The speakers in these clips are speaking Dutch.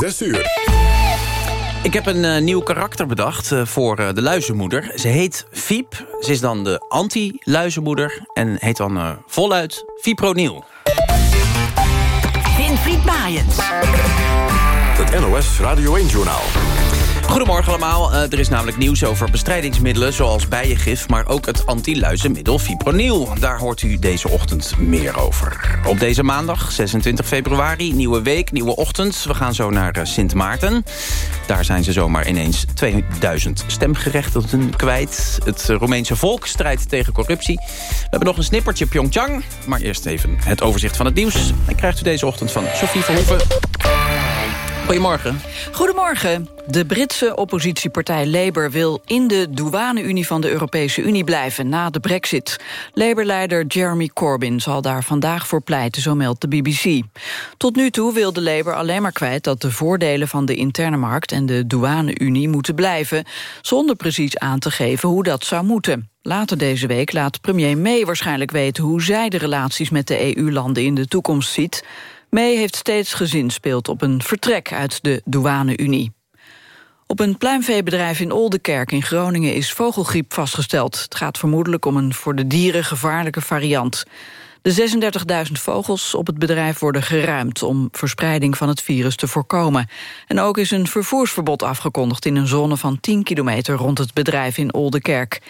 6 uur. Ik heb een uh, nieuw karakter bedacht uh, voor uh, de luizenmoeder. Ze heet Fiep. Ze is dan de anti-luizenmoeder. En heet dan voluit Fipronil. Winfried Maaiens. Het NOS Radio 1-journaal. Goedemorgen allemaal. Uh, er is namelijk nieuws over bestrijdingsmiddelen zoals bijengif... maar ook het anti-luizenmiddel fipronil. Daar hoort u deze ochtend meer over. Op deze maandag, 26 februari, nieuwe week, nieuwe ochtend. We gaan zo naar uh, Sint Maarten. Daar zijn ze zomaar ineens 2000 stemgerechtigden kwijt. Het Roemeense volk strijdt tegen corruptie. We hebben nog een snippertje Pyeongchang. Maar eerst even het overzicht van het nieuws. En krijgt u deze ochtend van Sophie Verhoeven. Goedemorgen. Goedemorgen. De Britse oppositiepartij Labour wil in de douane-unie van de Europese Unie blijven na de brexit. Labour-leider Jeremy Corbyn zal daar vandaag voor pleiten, zo meldt de BBC. Tot nu toe wil de Labour alleen maar kwijt dat de voordelen van de interne markt en de douane-unie moeten blijven, zonder precies aan te geven hoe dat zou moeten. Later deze week laat premier May waarschijnlijk weten hoe zij de relaties met de EU-landen in de toekomst ziet. May heeft steeds gezinspeeld op een vertrek uit de douane-unie. Op een pluimveebedrijf in Oldenkerk in Groningen is vogelgriep vastgesteld. Het gaat vermoedelijk om een voor de dieren gevaarlijke variant. De 36.000 vogels op het bedrijf worden geruimd... om verspreiding van het virus te voorkomen. En ook is een vervoersverbod afgekondigd... in een zone van 10 kilometer rond het bedrijf in Oldenkerk.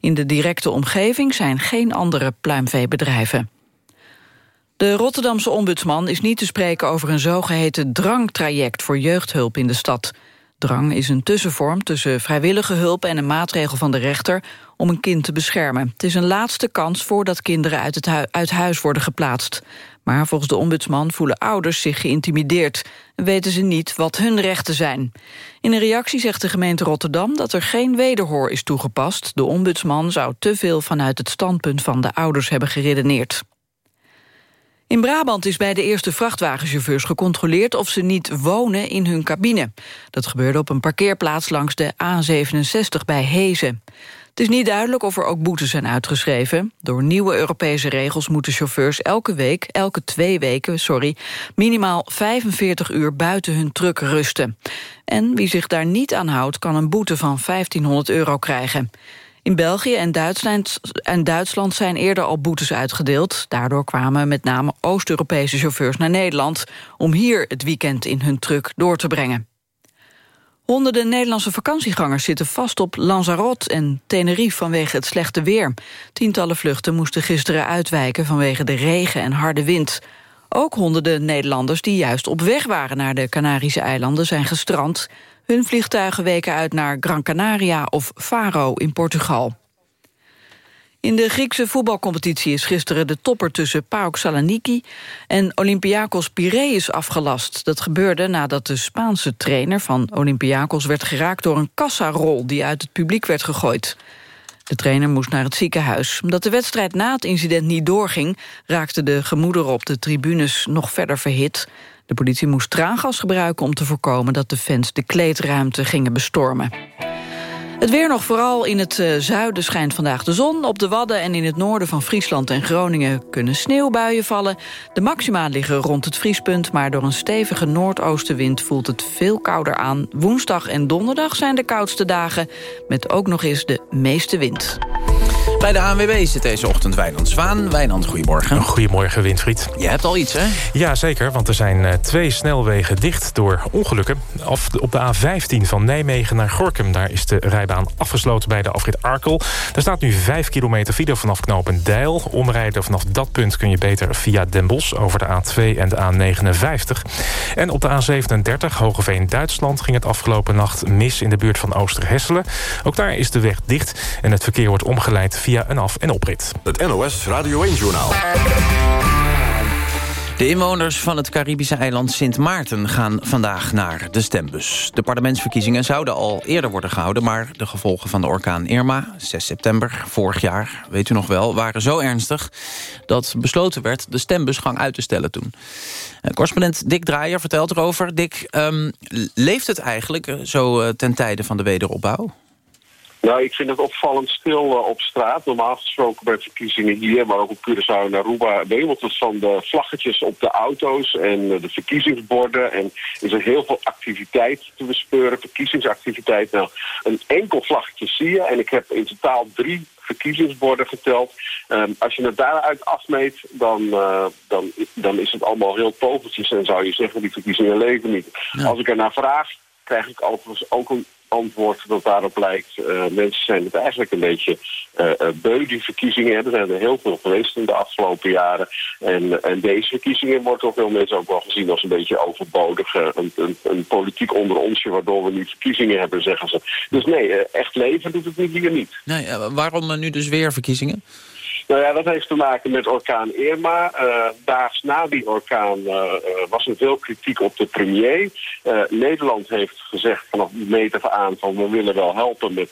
In de directe omgeving zijn geen andere pluimveebedrijven. De Rotterdamse ombudsman is niet te spreken over een zogeheten drangtraject voor jeugdhulp in de stad. Drang is een tussenvorm tussen vrijwillige hulp en een maatregel van de rechter om een kind te beschermen. Het is een laatste kans voordat kinderen uit, het uit huis worden geplaatst. Maar volgens de ombudsman voelen ouders zich geïntimideerd... en weten ze niet wat hun rechten zijn. In een reactie zegt de gemeente Rotterdam dat er geen wederhoor is toegepast. De ombudsman zou te veel vanuit het standpunt van de ouders hebben geredeneerd. In Brabant is bij de eerste vrachtwagenchauffeurs gecontroleerd of ze niet wonen in hun cabine. Dat gebeurde op een parkeerplaats langs de A67 bij Hezen. Het is niet duidelijk of er ook boetes zijn uitgeschreven. Door nieuwe Europese regels moeten chauffeurs elke week, elke twee weken, sorry, minimaal 45 uur buiten hun truck rusten. En wie zich daar niet aan houdt, kan een boete van 1500 euro krijgen. In België en Duitsland, en Duitsland zijn eerder al boetes uitgedeeld. Daardoor kwamen met name Oost-Europese chauffeurs naar Nederland... om hier het weekend in hun truck door te brengen. Honderden Nederlandse vakantiegangers zitten vast op Lanzarote en Tenerife vanwege het slechte weer. Tientallen vluchten moesten gisteren uitwijken vanwege de regen en harde wind. Ook honderden Nederlanders die juist op weg waren naar de Canarische eilanden zijn gestrand. Hun vliegtuigen weken uit naar Gran Canaria of Faro in Portugal. In de Griekse voetbalcompetitie is gisteren de topper tussen PAOK Saloniki en Olympiakos Piraeus afgelast. Dat gebeurde nadat de Spaanse trainer van Olympiakos werd geraakt door een kassarol die uit het publiek werd gegooid. De trainer moest naar het ziekenhuis. Omdat de wedstrijd na het incident niet doorging... raakten de gemoederen op de tribunes nog verder verhit. De politie moest traangas gebruiken om te voorkomen... dat de fans de kleedruimte gingen bestormen. Het weer nog vooral in het uh, zuiden schijnt vandaag de zon. Op de Wadden en in het noorden van Friesland en Groningen kunnen sneeuwbuien vallen. De maxima liggen rond het vriespunt, maar door een stevige noordoostenwind voelt het veel kouder aan. Woensdag en donderdag zijn de koudste dagen, met ook nog eens de meeste wind. Bij de ANWB zit deze ochtend Wijnand Zwaan. Wijnand, goedemorgen. Goedemorgen, Winfried. Je hebt al iets, hè? Ja, zeker, want er zijn uh, twee snelwegen dicht door ongelukken. Op de A15 van Nijmegen naar Gorkum, daar is de rijbaan afgesloten bij de afrit Arkel. Er staat nu 5 kilometer file vanaf knooppunt Deil. Omrijden vanaf dat punt kun je beter via Den Bosch over de A2 en de A59. En op de A37, Hogeveen-Duitsland, ging het afgelopen nacht mis in de buurt van Oosterhesselen. Ook daar is de weg dicht en het verkeer wordt omgeleid via via een af- en oprit. Het NOS Radio 1-journaal. De inwoners van het Caribische eiland Sint Maarten gaan vandaag naar de stembus. De parlementsverkiezingen zouden al eerder worden gehouden... maar de gevolgen van de orkaan Irma, 6 september vorig jaar... weet u nog wel, waren zo ernstig dat besloten werd... de stembusgang uit te stellen toen. Eh, correspondent Dick Draaier vertelt erover. Dick, um, leeft het eigenlijk zo uh, ten tijde van de wederopbouw? Nou, ik vind het opvallend stil uh, op straat. Normaal gesproken bij verkiezingen hier, maar ook op Curaçao en Aruba... wemelt het van de vlaggetjes op de auto's en uh, de verkiezingsborden. En is er heel veel activiteit te bespeuren, verkiezingsactiviteit. Nou, een enkel vlaggetje zie je. En ik heb in totaal drie verkiezingsborden geteld. Um, als je het daaruit afmeet, dan, uh, dan, dan is het allemaal heel povertjes. En zou je zeggen, die verkiezingen leven niet. Ja. Als ik er naar vraag, krijg ik overigens ook een antwoord dat daarop lijkt. Uh, mensen zijn het eigenlijk een beetje uh, beu, die verkiezingen. Er zijn er heel veel geweest in de afgelopen jaren. En, en deze verkiezingen wordt door veel mensen ook wel gezien als een beetje overbodig. Een, een, politiek onder onsje waardoor we nu verkiezingen hebben, zeggen ze. Dus nee, echt leven doet het hier niet. Nee, waarom nu dus weer verkiezingen? Nou ja, dat heeft te maken met orkaan Irma. Uh, daags na die orkaan uh, was er veel kritiek op de premier. Nederland heeft gezegd vanaf meter aan van we willen wel helpen met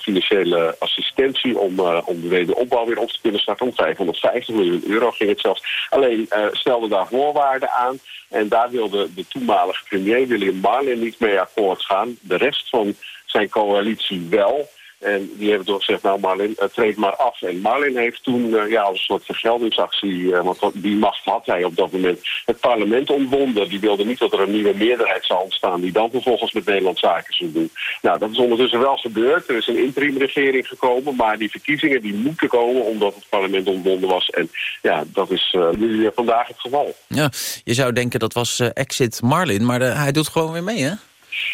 financiële assistentie om, om de wederopbouw weer op te kunnen starten. Om 550 miljoen euro ging het zelfs. Alleen stelde daar voorwaarden aan. En daar wilde de toenmalige premier William Marlin niet mee akkoord gaan. De rest van zijn coalitie wel. En die hebben toch gezegd, nou Marlin, uh, treed maar af. En Marlin heeft toen uh, ja, als een soort vergeldingsactie, uh, want die macht had hij op dat moment, het parlement ontbonden. Die wilde niet dat er een nieuwe meerderheid zou ontstaan die dan vervolgens met Nederland zaken zou doen. Nou, dat is ondertussen wel gebeurd. Er is een interimregering gekomen, maar die verkiezingen die moeten komen omdat het parlement ontbonden was. En ja, dat is nu vandaag het geval. Ja, je zou denken dat was exit Marlin, maar hij doet gewoon weer mee, hè?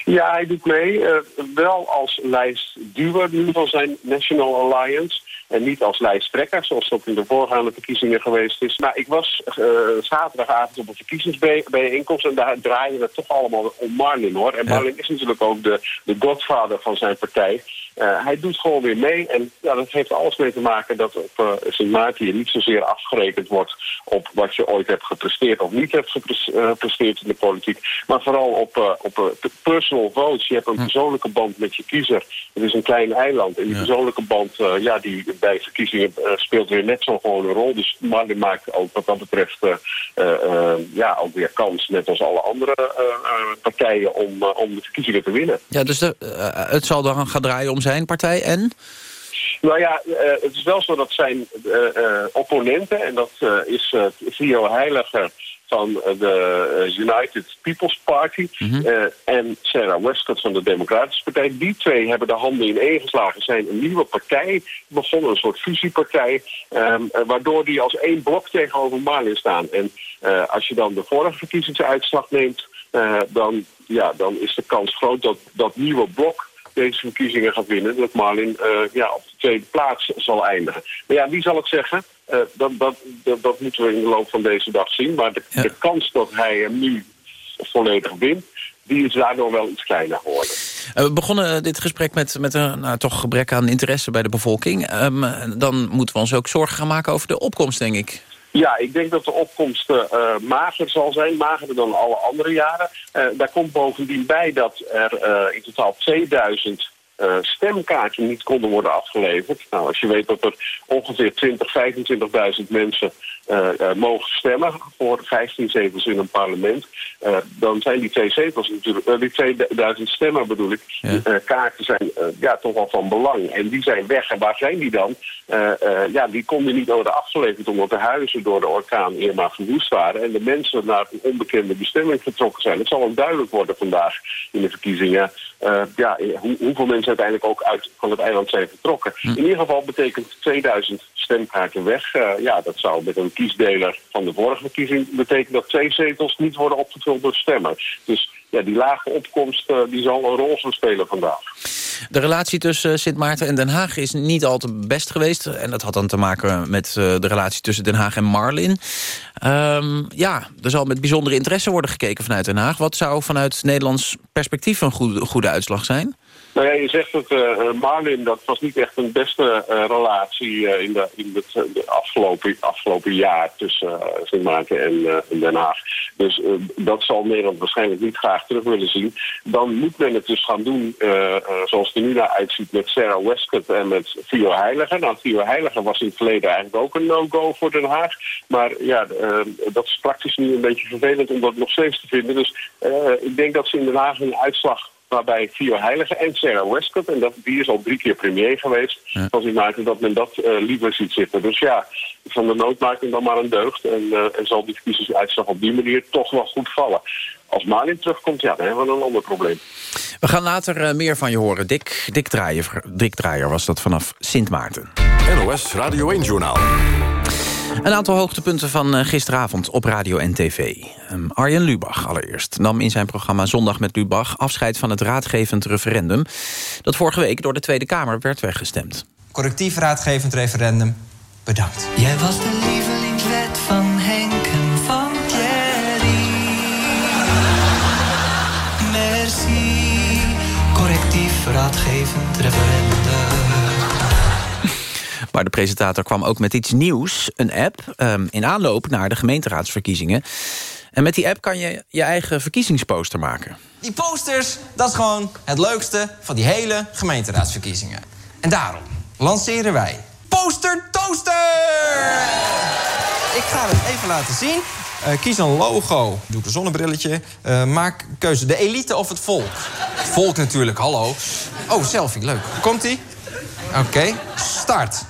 Ja, hij doet mee. Uh, wel als lijstduwer nu van zijn National Alliance. En niet als lijsttrekker, zoals dat in de voorgaande verkiezingen geweest is. Maar ik was uh, zaterdagavond op een verkiezingsbijeenkomst... en daar draaien we toch allemaal om Marlin, hoor. En Marlin is natuurlijk ook de, de godvader van zijn partij... Uh, hij doet gewoon weer mee. En ja, dat heeft alles mee te maken dat op uh, Sint Maarten je niet zozeer afgerekend wordt op wat je ooit hebt gepresteerd of niet hebt gepresteerd in de politiek. Maar vooral op, uh, op personal votes. Je hebt een persoonlijke band met je kiezer. Het is een klein eiland. En die persoonlijke band, ja, die bij verkiezingen speelt weer net zo gewoon een rol. Dus Marlin maakt ook wat dat betreft ja, ook weer kans, net als alle andere partijen, om, om de verkiezingen te winnen. Ja, dus de, het zal dan gaan draaien om zijn partij en? Nou ja, uh, het is wel zo dat zijn uh, uh, opponenten... en dat is Theo Heiliger van de United People's Party... Mm -hmm. en Sarah Westcott van de Democratische Partij. Die twee hebben de handen in geslagen. zijn een nieuwe partij begonnen, een soort fusiepartij... Um, waardoor die als één blok tegenover Marlin staan. En als je dan de vorige verkiezingsuitslag neemt... dan, ja, dan is de kans groot dat dat nieuwe blok deze verkiezingen gaat winnen... dat Marlin uh, ja, op de tweede plaats zal eindigen. Maar ja, wie zal het zeggen? Uh, dat, dat, dat, dat, moeten we in de loop van deze dag zien. Maar de, ja. de kans dat hij hem nu volledig wint... die is daardoor wel iets kleiner geworden. Uh, we begonnen dit gesprek met, met een nou, toch gebrek aan interesse bij de bevolking. Um, dan moeten we ons ook zorgen gaan maken over de opkomst, denk ik. Ja, ik denk dat de opkomst uh, mager zal zijn, magerder dan alle andere jaren. Uh, daar komt bovendien bij dat er in totaal 2000 uh, stemkaartjes niet konden worden afgeleverd. Nou, als je weet dat er ongeveer 20, 25.000 mensen uh, uh, mogen stemmen voor 15 zetels in een parlement, dan zijn die twee zetels natuurlijk, die 2000 stemmen bedoel ik, ja. kaarten zijn ja, toch wel van belang. En die zijn weg. En waar zijn die dan? ja, die konden niet worden afgeleverd omdat de huizen door de orkaan Irma verwoest waren en de mensen naar een onbekende bestemming vertrokken zijn. Het zal wel duidelijk worden vandaag in de verkiezingen. Ja, hoe, hoeveel mensen uiteindelijk ook uit van het eiland zijn vertrokken. Hm. In ieder geval betekent 2000 stemkaarten weg. Uh, ja, dat zou met een kiesdeler van de vorige verkiezing betekenen dat twee zetels niet worden opgevuld door stemmers. Dus ja, die lage opkomst uh, die zal een rol gaan spelen vandaag. De relatie tussen Sint Maarten en Den Haag is niet al te best geweest. En dat had dan te maken met uh, de relatie tussen Den Haag en Marlin. Um, ja, er zal met bijzondere interesse worden gekeken vanuit Den Haag. Wat zou vanuit Nederlands perspectief een goede uitslag zijn? Nou ja, je zegt dat uh, Marlin, dat was niet echt een beste uh, relatie in, de, in het afgelopen, afgelopen jaar tussen Sint Maarten en, en, Den Haag. Dus dat zal Nederland waarschijnlijk niet graag terug willen zien. Dan moet men het dus gaan doen zoals het er nu naar uitziet met Sarah Westcott en met Theo Heiliger. Nou, Theo Heiliger was in het verleden eigenlijk ook een no-go voor Den Haag. Maar ja, dat is praktisch nu een beetje vervelend om dat nog steeds te vinden. Dus ik denk dat ze in Den Haag een uitslag Waarbij Vio Heilige en Sarah Westcott, en dat, die is al drie keer premier geweest, ja. van maakte dat men dat uh, liever ziet zitten. Dus ja, van de nood maakt hem dan maar een deugd. En, uh, en zal die verkiezingsuitslag op die manier toch wel goed vallen. Als Malin terugkomt, ja, dan hebben we een ander probleem. We gaan later uh, meer van je horen. Dick, Dick, Draaier, Dick Draaier was dat vanaf Sint Maarten. NOS Radio 1-journaal. Een aantal hoogtepunten van gisteravond op radio en tv. Um, Arjen Lubach allereerst nam in zijn programma Zondag met Lubach... afscheid van het raadgevend referendum... dat vorige week door de Tweede Kamer werd weggestemd. Correctief raadgevend referendum, bedankt. Jij was de lievelingswet van Henk en van Thierry. Merci, correctief raadgevend. Maar de presentator kwam ook met iets nieuws. Een app um, in aanloop naar de gemeenteraadsverkiezingen. En met die app kan je je eigen verkiezingsposter maken. Die posters, dat is gewoon het leukste van die hele gemeenteraadsverkiezingen. En daarom lanceren wij Poster Toaster! Ik ga het even laten zien. Uh, kies een logo. Doe een zonnebrilletje. Uh, maak keuze. De elite of het volk? Volk natuurlijk, hallo. Oh, selfie, leuk. Komt-ie? Oké, start.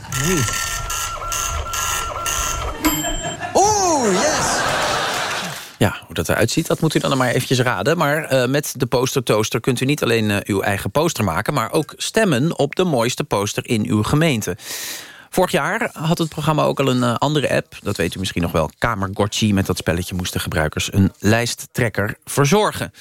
Oeh, yes! Ja, hoe dat eruit ziet, dat moet u dan maar eventjes raden. Maar uh, met de Poster Toaster kunt u niet alleen uh, uw eigen poster maken... maar ook stemmen op de mooiste poster in uw gemeente. Vorig jaar had het programma ook al een uh, andere app. Dat weet u misschien nog wel. Kamergotchi. Met dat spelletje moesten gebruikers een lijsttrekker verzorgen.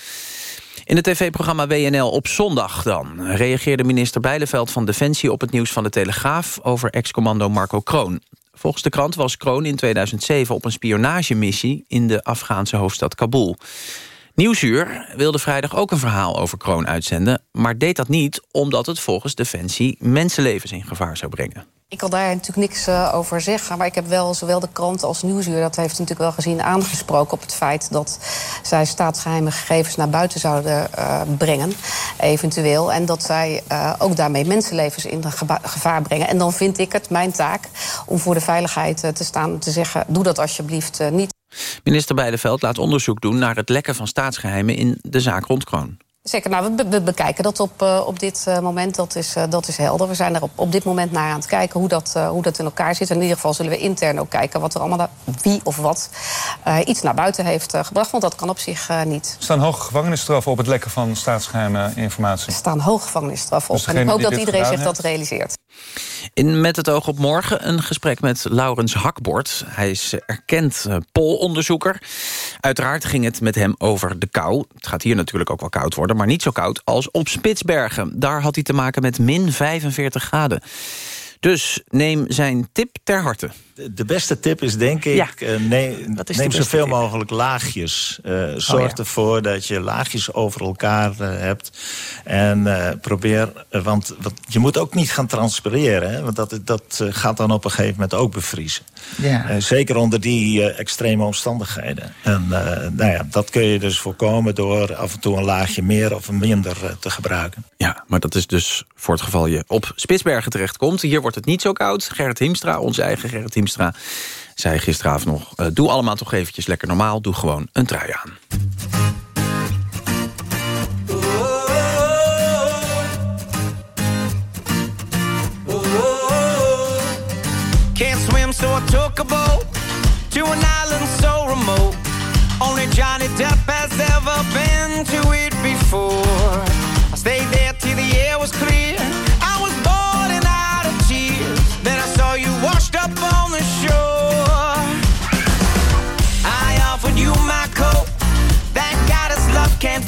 In het tv-programma WNL op zondag dan... reageerde minister Bijleveld van Defensie op het nieuws van de Telegraaf... over ex-commando Marco Kroon. Volgens de krant was Kroon in 2007 op een spionagemissie... in de Afghaanse hoofdstad Kabul. Nieuwsuur wilde vrijdag ook een verhaal over Kroon uitzenden... maar deed dat niet omdat het volgens Defensie mensenlevens in gevaar zou brengen. Ik kan daar natuurlijk niks uh, over zeggen. Maar ik heb wel zowel de krant als Nieuwsuur... dat heeft natuurlijk wel gezien aangesproken op het feit... dat zij staatsgeheime gegevens naar buiten zouden uh, brengen. Eventueel. En dat zij uh, ook daarmee mensenlevens in gevaar brengen. En dan vind ik het mijn taak om voor de veiligheid te staan... te zeggen, doe dat alsjeblieft niet. Minister Beideveld laat onderzoek doen naar het lekken van staatsgeheimen... in de zaak rond Kroon. Zeker, nou, we, we, bekijken dat op, uh, op dit uh, moment, dat is, uh, dat is helder. We zijn er op, op dit moment naar aan het kijken hoe dat, hoe dat in elkaar zit. En in ieder geval zullen we intern ook kijken wat er allemaal, wie of wat, iets naar buiten heeft gebracht. Want dat kan op zich niet. Er staan hoge gevangenisstraffen op het lekken van staatsgeheime informatie. Er staan hoge gevangenisstraffen op. Dus en ik hoop dat iedereen zich heeft? dat realiseert. In Met het oog op morgen een gesprek met Laurens Hakbord. Hij is erkend polonderzoeker. Uiteraard ging het met hem over de kou. Het gaat hier natuurlijk ook wel koud worden, maar niet zo koud als op Spitsbergen. Daar had hij te maken met min 45 graden. Dus neem zijn tip ter harte. De beste tip is denk ik, ja. uh, neem, neem zoveel tip? mogelijk laagjes. Uh, zorg oh, ja. ervoor dat je laagjes over elkaar uh, hebt. En probeer, want, want, je moet ook niet gaan transpireren. Hè, want dat, dat gaat dan op een gegeven moment ook bevriezen. Ja. zeker onder die extreme omstandigheden. En nou ja, dat kun je dus voorkomen door af en toe een laagje meer of minder te gebruiken. Ja, maar dat is dus voor het geval je op Spitsbergen terechtkomt. Hier wordt het niet zo koud. Gerrit Hiemstra, onze eigen Gerrit Hiemstra Hiemstra zei gisteravond nog... Uh, doe allemaal toch eventjes lekker normaal, doe gewoon een trui aan. Can't swim so I took a boat To an island so remote Only Johnny Depp has ever been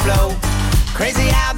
flow. Crazy how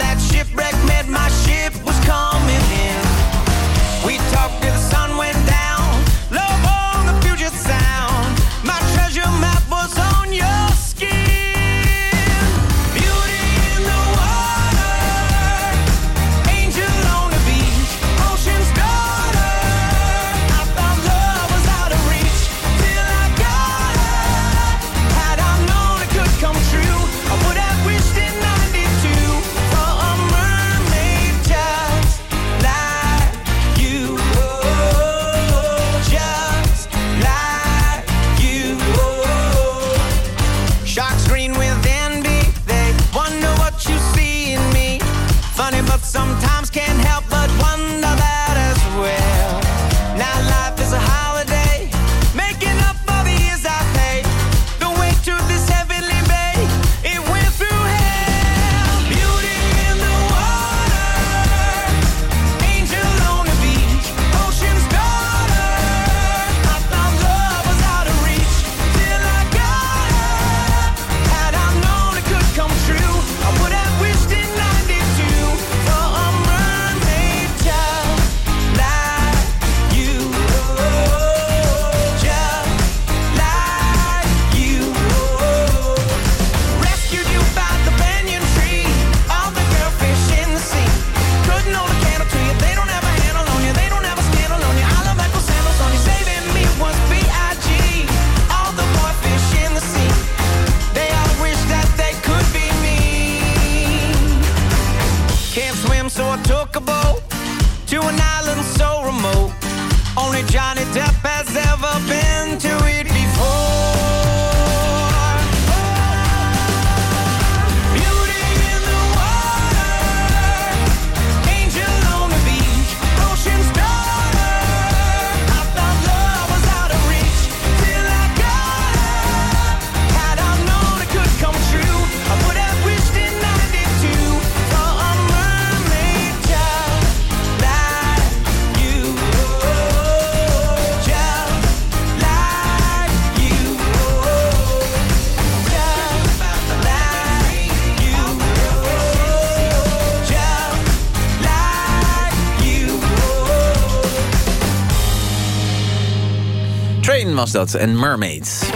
was dat. En Mermaid.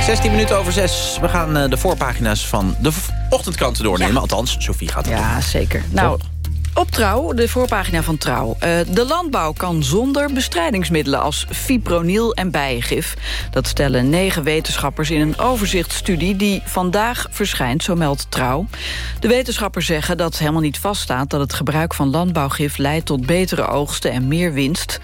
16 minuten over 6. We gaan uh, de voorpagina's van de ochtendkranten doornemen. Althans, Sophie gaat het Ja, zeker. Nou, op Trouw, de voorpagina van Trouw. Uh, de landbouw kan zonder bestrijdingsmiddelen als fipronil en bijengif. Dat stellen negen wetenschappers in een overzichtsstudie... die vandaag verschijnt, zo meldt Trouw. De wetenschappers zeggen dat helemaal niet vaststaat... dat het gebruik van landbouwgif leidt tot betere oogsten en meer winst.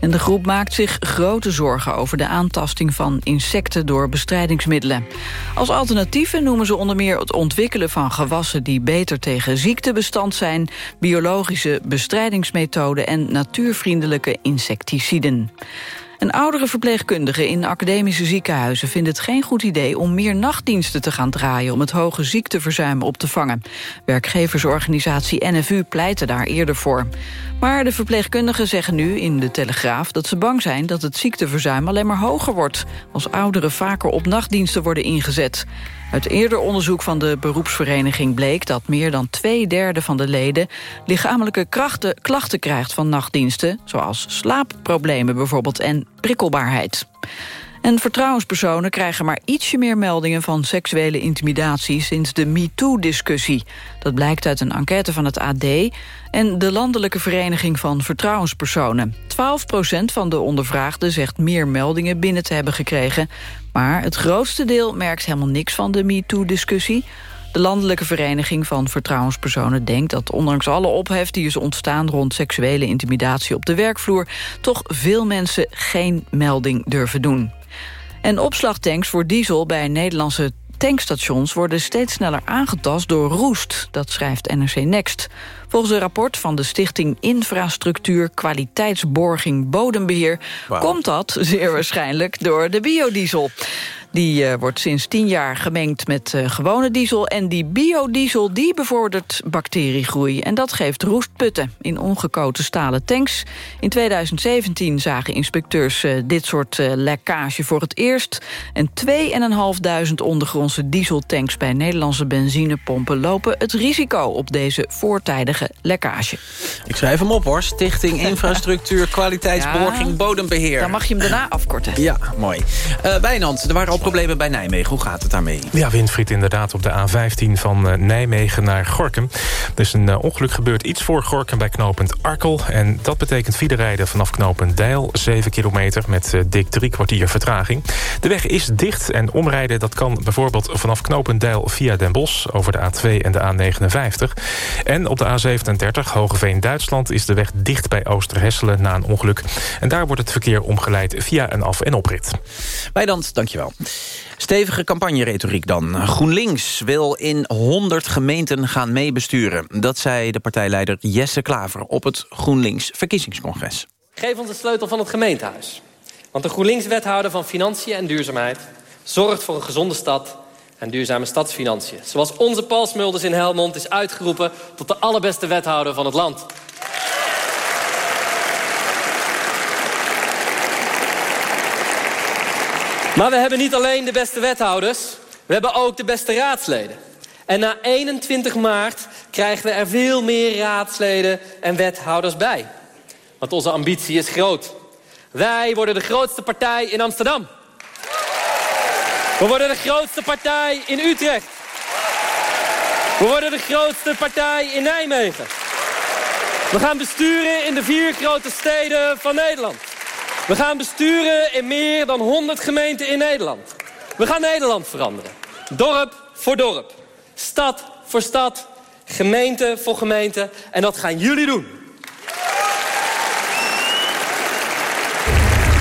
En de groep maakt zich grote zorgen over de aantasting van insecten door bestrijdingsmiddelen. Als alternatieven noemen ze onder meer het ontwikkelen van gewassen die beter tegen ziekte bestand zijn, biologische bestrijdingsmethoden en natuurvriendelijke insecticiden. Een oudere verpleegkundige in academische ziekenhuizen vindt het geen goed idee om meer nachtdiensten te gaan draaien om het hoge ziekteverzuim op te vangen. Werkgeversorganisatie NFU pleitte daar eerder voor. Maar de verpleegkundigen zeggen nu in de Telegraaf dat ze bang zijn dat het ziekteverzuim alleen maar hoger wordt als ouderen vaker op nachtdiensten worden ingezet. Uit eerder onderzoek van de beroepsvereniging bleek dat meer dan twee derde van de leden lichamelijke krachten, klachten krijgt van nachtdiensten, zoals slaapproblemen bijvoorbeeld en prikkelbaarheid. En vertrouwenspersonen krijgen maar ietsje meer meldingen van seksuele intimidatie sinds de MeToo-discussie. Dat blijkt uit een enquête van het AD en de Landelijke Vereniging van Vertrouwenspersonen. 12% van de ondervraagden zegt meer meldingen binnen te hebben gekregen. Maar het grootste deel merkt helemaal niks van de MeToo-discussie. De Landelijke Vereniging van Vertrouwenspersonen denkt dat ondanks alle ophef die is ontstaan rond seksuele intimidatie op de werkvloer, toch veel mensen geen melding durven doen. En opslagtanks voor diesel bij Nederlandse tankstations worden steeds sneller aangetast door roest. Dat schrijft NRC Next. Volgens een rapport van de Stichting Infrastructuur Kwaliteitsborging Bodembeheer... komt dat zeer waarschijnlijk door de biodiesel. Die uh, wordt sinds tien jaar gemengd met uh, gewone diesel. En die biodiesel die bevordert bacteriegroei. En dat geeft roestputten in ongekoten stalen tanks. In 2017 zagen inspecteurs uh, dit soort lekkage voor het eerst. En 2.500 ondergrondse dieseltanks bij Nederlandse benzinepompen... lopen het risico op deze voortijdige lekkage. Ik schrijf hem op hoor. Stichting Infrastructuur Kwaliteitsborging ja, Bodembeheer. Dan mag je hem daarna afkorten. Ja, mooi. Wijnand, er waren problemen bij Nijmegen. Hoe gaat het daarmee? Ja, windvriet inderdaad op de A15 van uh, Nijmegen naar Gorkum. Er is een uh, ongeluk gebeurd iets voor Gorkum bij knooppunt Arkel. En dat betekent fiederijden vanaf knooppunt Deil. 7 kilometer met uh, dik drie kwartier vertraging. De weg is dicht en omrijden dat kan bijvoorbeeld vanaf knooppunt Deil via Den Bosch... over de A2 en de A59. En op de A37 Hogeveen-Duitsland is de weg dicht bij Oosterhesselen na een ongeluk. En daar wordt het verkeer omgeleid via een af- en oprit. Wijdand, dankjewel. Stevige campagneretoriek dan. GroenLinks wil in 100 gemeenten gaan meebesturen. Dat zei de partijleider Jesse Klaver op het GroenLinks verkiezingscongres. Geef ons de sleutel van het gemeentehuis. Want de GroenLinks-wethouder van Financiën en Duurzaamheid... zorgt voor een gezonde stad en duurzame stadsfinanciën. Zoals onze Paul Smulders in Helmond is uitgeroepen... tot de allerbeste wethouder van het land. Maar we hebben niet alleen de beste wethouders. We hebben ook de beste raadsleden. En na 21 maart krijgen we er veel meer raadsleden en wethouders bij. Want onze ambitie is groot. Wij worden de grootste partij in Amsterdam. We worden de grootste partij in Utrecht. We worden de grootste partij in Nijmegen. We gaan besturen in de vier grote steden van Nederland. We gaan besturen in meer dan 100 gemeenten in Nederland. We gaan Nederland veranderen. Dorp voor dorp. Stad voor stad. Gemeente voor gemeente. En dat gaan jullie doen.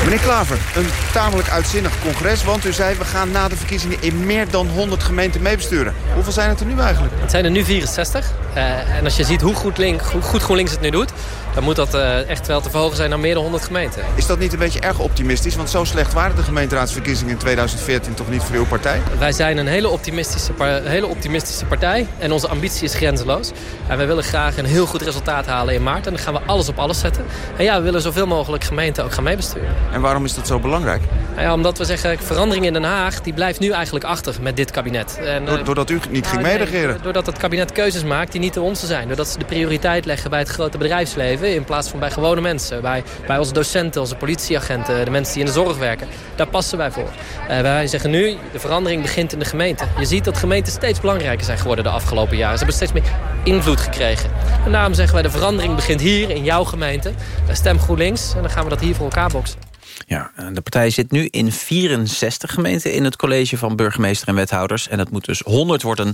Meneer Klaver, een tamelijk uitzinnig congres, want u zei... we gaan na de verkiezingen in meer dan 100 gemeenten meebesturen. Hoeveel zijn het er nu eigenlijk? Het zijn er nu 64. Uh, en als je ziet hoe goed, link, hoe goed GroenLinks het nu doet... dan moet dat uh, echt wel te verhogen zijn naar meer dan 100 gemeenten. Is dat niet een beetje erg optimistisch? Want zo slecht waren de gemeenteraadsverkiezingen in 2014 toch niet voor uw partij? Wij zijn een hele optimistische, hele optimistische partij. En onze ambitie is grenzeloos. En wij willen graag een heel goed resultaat halen in maart. En dan gaan we alles op alles zetten. En ja, we willen zoveel mogelijk gemeenten ook gaan meebesturen. En waarom is dat zo belangrijk? Ja, omdat we zeggen, verandering in Den Haag die blijft nu eigenlijk achter met dit kabinet. En, uh, doordat u niet ging nou, meeregeren? doordat het kabinet keuzes maakt die niet de onze zijn. Doordat ze de prioriteit leggen bij het grote bedrijfsleven... in plaats van bij gewone mensen. Bij, bij onze docenten, onze politieagenten, de mensen die in de zorg werken. Daar passen wij voor. Uh, wij zeggen nu, de verandering begint in de gemeente. Je ziet dat gemeenten steeds belangrijker zijn geworden de afgelopen jaren. Ze hebben steeds meer invloed gekregen. En daarom zeggen wij, de verandering begint hier, in jouw gemeente. Stem GroenLinks en dan gaan we dat hier voor elkaar boksen. Ja, de partij zit nu in 64 gemeenten in het college van burgemeester en wethouders. En dat moet dus 100 worden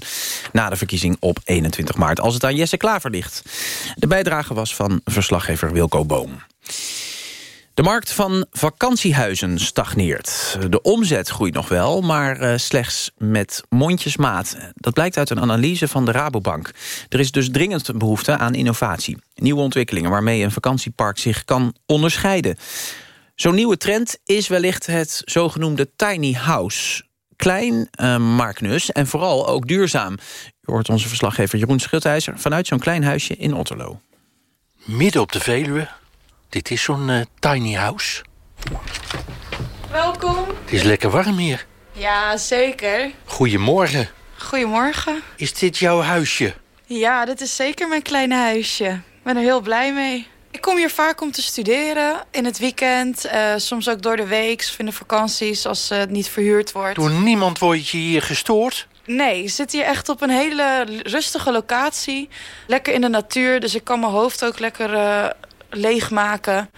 na de verkiezing op 21 maart, als het aan Jesse Klaver ligt. De bijdrage was van verslaggever Wilco Boom. De markt van vakantiehuizen stagneert. De omzet groeit nog wel, maar eh, slechts met mondjesmaat. Dat blijkt uit een analyse van de Rabobank. Er is dus dringend behoefte aan innovatie. Nieuwe ontwikkelingen waarmee een vakantiepark zich kan onderscheiden. Zo'n nieuwe trend is wellicht het zogenoemde tiny house. Klein, uh, maar knus en vooral ook duurzaam. U hoort onze verslaggever Jeroen Schutijzer... vanuit zo'n klein huisje in Otterlo. Midden op de Veluwe. Dit is zo'n uh, tiny house. Welkom. Het is lekker warm hier. Ja, zeker. Goedemorgen. Goedemorgen. Is dit jouw huisje? Ja, dit is zeker mijn kleine huisje. Ik ben er heel blij mee. Ik kom hier vaak om te studeren. In het weekend, uh, soms ook door de week of in de vakanties als het niet verhuurd wordt. Door niemand word je hier gestoord? Nee, ik zit hier echt op een hele rustige locatie. Lekker in de natuur, dus ik kan mijn hoofd ook lekker uh, leegmaken.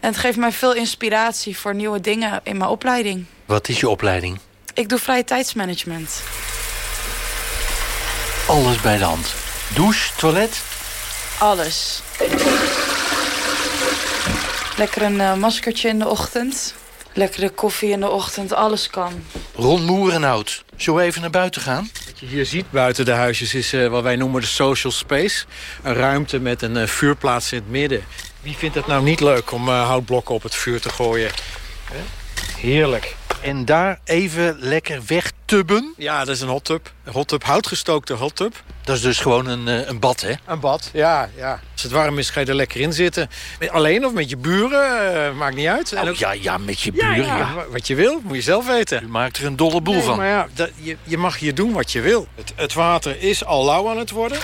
En het geeft mij veel inspiratie voor nieuwe dingen in mijn opleiding. Wat is je opleiding? Ik doe vrije tijdsmanagement. Alles bij de hand. Douche, toilet? Alles. Lekker een uh, maskertje in de ochtend. Lekkere koffie in de ochtend, alles kan. Ron Moerenhout, zullen we even naar buiten gaan? Wat je hier ziet buiten de huisjes is uh, wat wij noemen de social space. Een ruimte met een uh, vuurplaats in het midden. Wie vindt het nou niet leuk om houtblokken op het vuur te gooien? Heerlijk. En daar even lekker wegtubben? Ja, dat is een hot tub. Een hot tub, houtgestookte hot tub. Dat is dus gewoon een, een bad, hè? Een bad, ja, ja. Als het warm is, ga je er lekker in zitten. Alleen of met je buren, uh, maakt niet uit. En ook... ja, ja, met je buren, ja, ja. Wat je wil, moet je zelf weten. U maakt er een dolle boel nee, van. maar ja, dat, je, je mag hier doen wat je wil. Het, het water is al lauw aan het worden.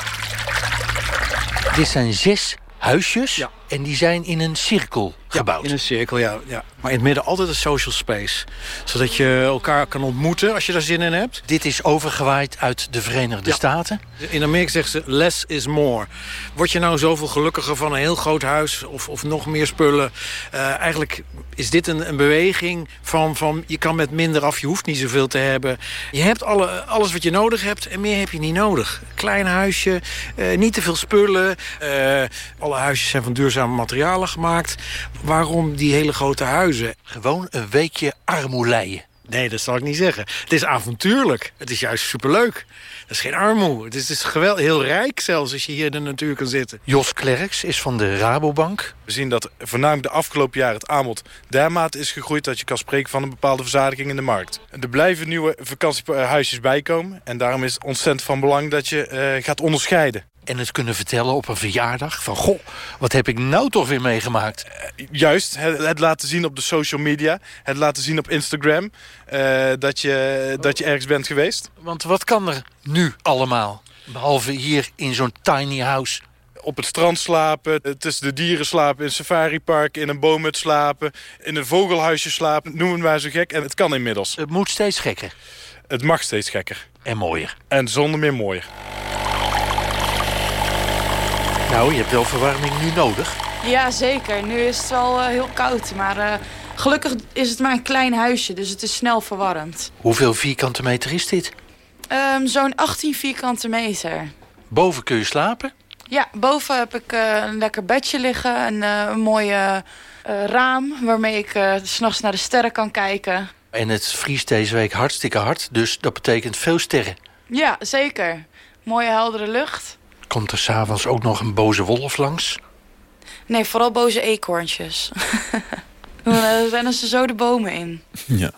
Dit zijn zes huisjes ja. En die zijn in een cirkel gebouwd. Ja, in een cirkel, ja, ja. Maar in het midden altijd een social space. Zodat je elkaar kan ontmoeten als je daar zin in hebt. Dit is overgewaaid uit de Verenigde ja. Staten. In Amerika zeggen ze less is more. Word je nou zoveel gelukkiger van een heel groot huis of, of nog meer spullen? Uh, eigenlijk is dit een, een beweging van, van je kan met minder af, je hoeft niet zoveel te hebben. Je hebt alle, alles wat je nodig hebt en meer heb je niet nodig. Klein huisje, uh, niet te veel spullen. Uh, alle huisjes zijn van duurzame materialen gemaakt. Waarom die hele grote huizen? Gewoon een weekje armoeleien. Nee, dat zal ik niet zeggen. Het is avontuurlijk. Het is juist superleuk. Dat is geen armoede. Het is, het is geweldig, heel rijk zelfs als je hier in de natuur kan zitten. Jos Klerks is van de Rabobank. We zien dat voornamelijk de afgelopen jaren het aanbod dermate is gegroeid... dat je kan spreken van een bepaalde verzadiging in de markt. Er blijven nieuwe vakantiehuisjes bijkomen. En daarom is het ontzettend van belang dat je uh, gaat onderscheiden. En het kunnen vertellen op een verjaardag van... goh, wat heb ik nou toch weer meegemaakt? Uh, juist, het, het, laten zien op de social media. Het laten zien op Instagram uh, dat, je, dat je ergens bent geweest. Want wat kan er nu allemaal? Behalve hier in zo'n tiny house op het strand slapen, tussen de dieren slapen, in een safaripark, in een boomhut slapen, in een vogelhuisje slapen. Noemen wij zo gek en het kan inmiddels. Het moet steeds gekker. Het mag steeds gekker. En mooier. En zonder meer mooier. Nou, je hebt wel verwarming nu nodig. Ja, zeker. Nu is het wel uh, heel koud, maar uh, gelukkig is het maar een klein huisje, dus het is snel verwarmd. Hoeveel vierkante meter is dit? Um, Zo'n 18 vierkante meter. Boven kun je slapen? Ja, boven heb ik uh, een lekker bedje liggen. Een, een mooie raam waarmee ik s s'nachts naar de sterren kan kijken. En het vriest deze week hartstikke hard, dus dat betekent veel sterren. Ja, zeker. Mooie heldere lucht. Komt er s'avonds ook nog een boze wolf langs? Nee, vooral boze eekhoorntjes. Dan rennen ze zo de bomen in. Ja.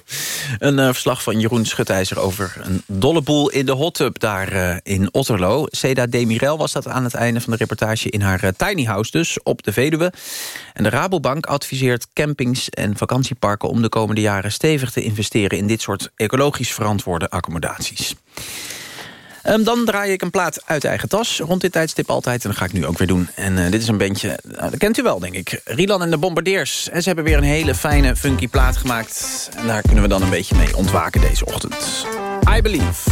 Een uh, verslag van Jeroen Schutijzer over een dolle boel in de hot tub daar uh, in Otterlo. Seda Demirel was dat aan het einde van de reportage in haar uh, tiny house dus, op de Veluwe. En de Rabobank adviseert campings en vakantieparken om de komende jaren stevig te investeren in dit soort ecologisch verantwoorde accommodaties. Um, dan draai ik een plaat uit eigen tas. Rond dit tijdstip altijd. En dat ga ik nu ook weer doen. En uh, dit is een bandje, nou, dat kent u wel, denk ik. Rilan en de Bombardeers. En ze hebben weer een hele fijne, funky plaat gemaakt. En daar kunnen we dan een beetje mee ontwaken deze ochtend. I Believe.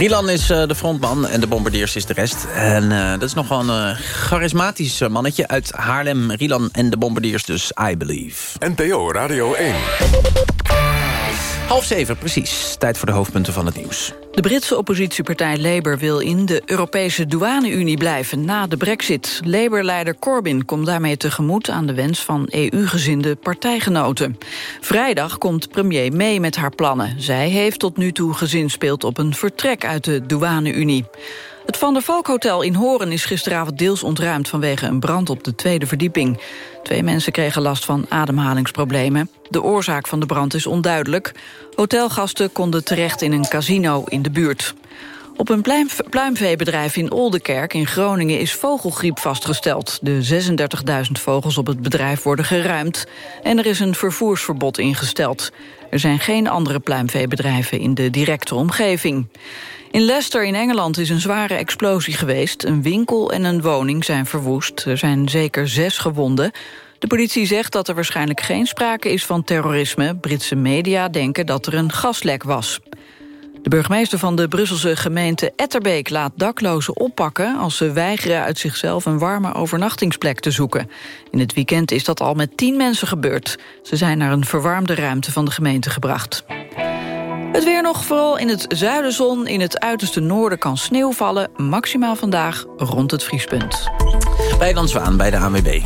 Rilan is uh, de frontman en de Bombardiers is de rest. En uh, dat is nog wel een uh, charismatisch mannetje uit Haarlem. Rilan en de Bombardiers dus, I Believe. NPO Radio 1. Half zeven, precies. Tijd voor de hoofdpunten van het nieuws. De Britse oppositiepartij Labour wil in de Europese douane-unie blijven na de brexit. Labour-leider Corbyn komt daarmee tegemoet aan de wens van EU-gezinde partijgenoten. Vrijdag komt premier May met haar plannen. Zij heeft tot nu toe gezinspeeld op een vertrek uit de douane-unie. Het Van der Valk Hotel in Horen is gisteravond deels ontruimd... vanwege een brand op de tweede verdieping. Twee mensen kregen last van ademhalingsproblemen. De oorzaak van de brand is onduidelijk. Hotelgasten konden terecht in een casino in de buurt. Op een pluim, pluimveebedrijf in Oldenkerk in Groningen is vogelgriep vastgesteld. De 36.000 vogels op het bedrijf worden geruimd en er is een vervoersverbod ingesteld. Er zijn geen andere pluimveebedrijven in de directe omgeving. In Leicester in Engeland is een zware explosie geweest. Een winkel en een woning zijn verwoest. Er zijn zeker zes gewonden. De politie zegt dat er waarschijnlijk geen sprake is van terrorisme. Britse media denken dat er een gaslek was. De burgemeester van de Brusselse gemeente Etterbeek laat daklozen oppakken... als ze weigeren uit zichzelf een warme overnachtingsplek te zoeken. In het weekend is dat al met tien mensen gebeurd. Ze zijn naar een verwarmde ruimte van de gemeente gebracht. Het weer nog, vooral in het zuiden zon. In het uiterste noorden kan sneeuw vallen. Maximaal vandaag rond het vriespunt. Bij Zwaan bij de ANWB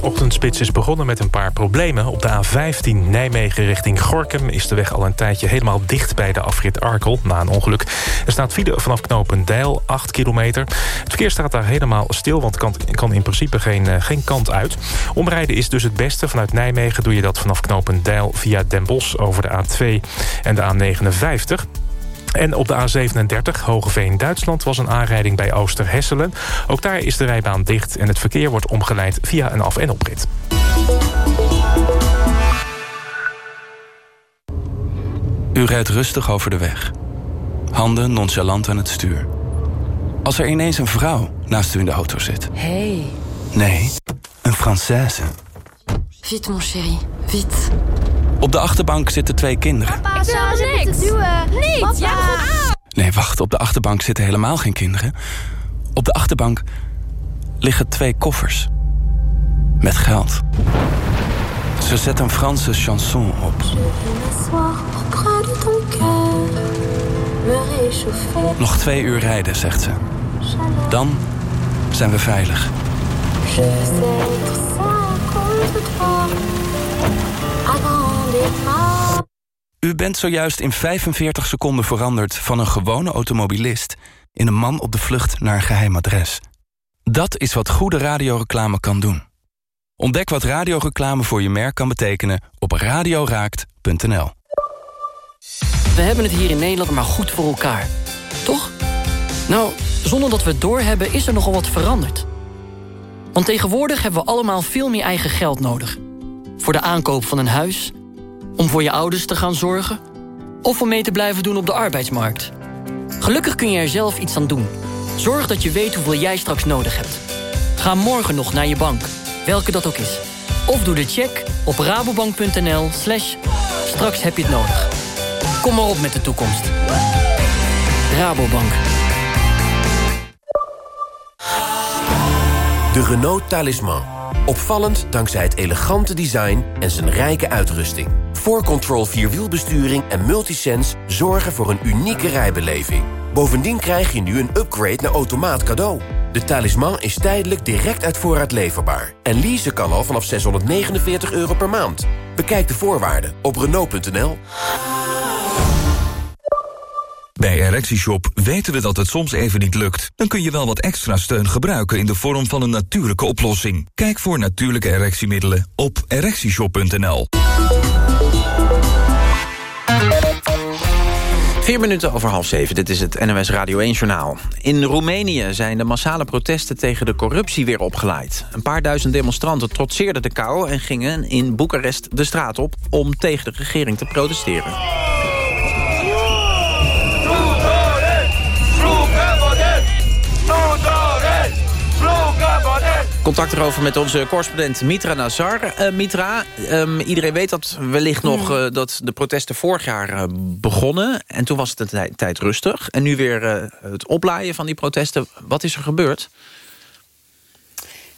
ochtendspits is begonnen met een paar problemen. Op de A15 Nijmegen richting Gorkum is de weg al een tijdje helemaal dicht bij de afrit Arkel na een ongeluk. Er staat file vanaf knooppunt Deil, 8 kilometer. Het verkeer staat daar helemaal stil, want kan, kan in principe geen, eh, geen kant uit. Omrijden is dus het beste. Vanuit Nijmegen doe je dat vanaf knooppunt Deil via Den Bosch over de A2 en de A59. En op de A37, Hogeveen-Duitsland, was een aanrijding bij Oosterhesselen. Ook daar is de rijbaan dicht en het verkeer wordt omgeleid via een af- en oprit. U rijdt rustig over de weg. Handen nonchalant aan het stuur. Als er ineens een vrouw naast u in de auto zit. Hey. Nee, een Française. Vite, mon chéri. Vite. Op de achterbank zitten twee kinderen. Papa, ik wil niks. Duwen. Niet, ja Nee, wacht, op de achterbank zitten helemaal geen kinderen. Op de achterbank liggen twee koffers. Met geld. Ze zet een Franse chanson op. Nog twee uur rijden, zegt ze. Dan zijn we veilig. U bent zojuist in 45 seconden veranderd van een gewone automobilist... in een man op de vlucht naar een geheim adres. Dat is wat goede radioreclame kan doen. Ontdek wat radioreclame voor je merk kan betekenen op radioraakt.nl. We hebben het hier in Nederland maar goed voor elkaar. Toch? Nou, zonder dat we het doorhebben is er nogal wat veranderd. Want tegenwoordig hebben we allemaal veel meer eigen geld nodig. Voor de aankoop van een huis om voor je ouders te gaan zorgen... of om mee te blijven doen op de arbeidsmarkt. Gelukkig kun je er zelf iets aan doen. Zorg dat je weet hoeveel jij straks nodig hebt. Ga morgen nog naar je bank, welke dat ook is. Of doe de check op rabobank.nl slash straks heb je het nodig. Kom maar op met de toekomst. Rabobank. De Renault Talisman. Opvallend dankzij het elegante design en zijn rijke uitrusting. 4Control Vierwielbesturing en Multisense zorgen voor een unieke rijbeleving. Bovendien krijg je nu een upgrade naar automaat cadeau. De talisman is tijdelijk direct uit voorraad leverbaar. En leasen kan al vanaf 649 euro per maand. Bekijk de voorwaarden op Renault.nl. Bij ErectieShop weten we dat het soms even niet lukt. Dan kun je wel wat extra steun gebruiken in de vorm van een natuurlijke oplossing. Kijk voor natuurlijke erectiemiddelen op ErectieShop.nl. Vier minuten over half zeven, dit is het NOS Radio 1-journaal. In Roemenië zijn de massale protesten tegen de corruptie weer opgeleid. Een paar duizend demonstranten trotseerden de kou... en gingen in Boekarest de straat op om tegen de regering te protesteren. Contact erover met onze correspondent Mitra Nazar. Uh, Mitra, um, iedereen weet dat wellicht nog uh, dat de protesten vorig jaar uh, begonnen. En toen was het een tij tijd rustig. En nu weer het oplaaien van die protesten. Wat is er gebeurd?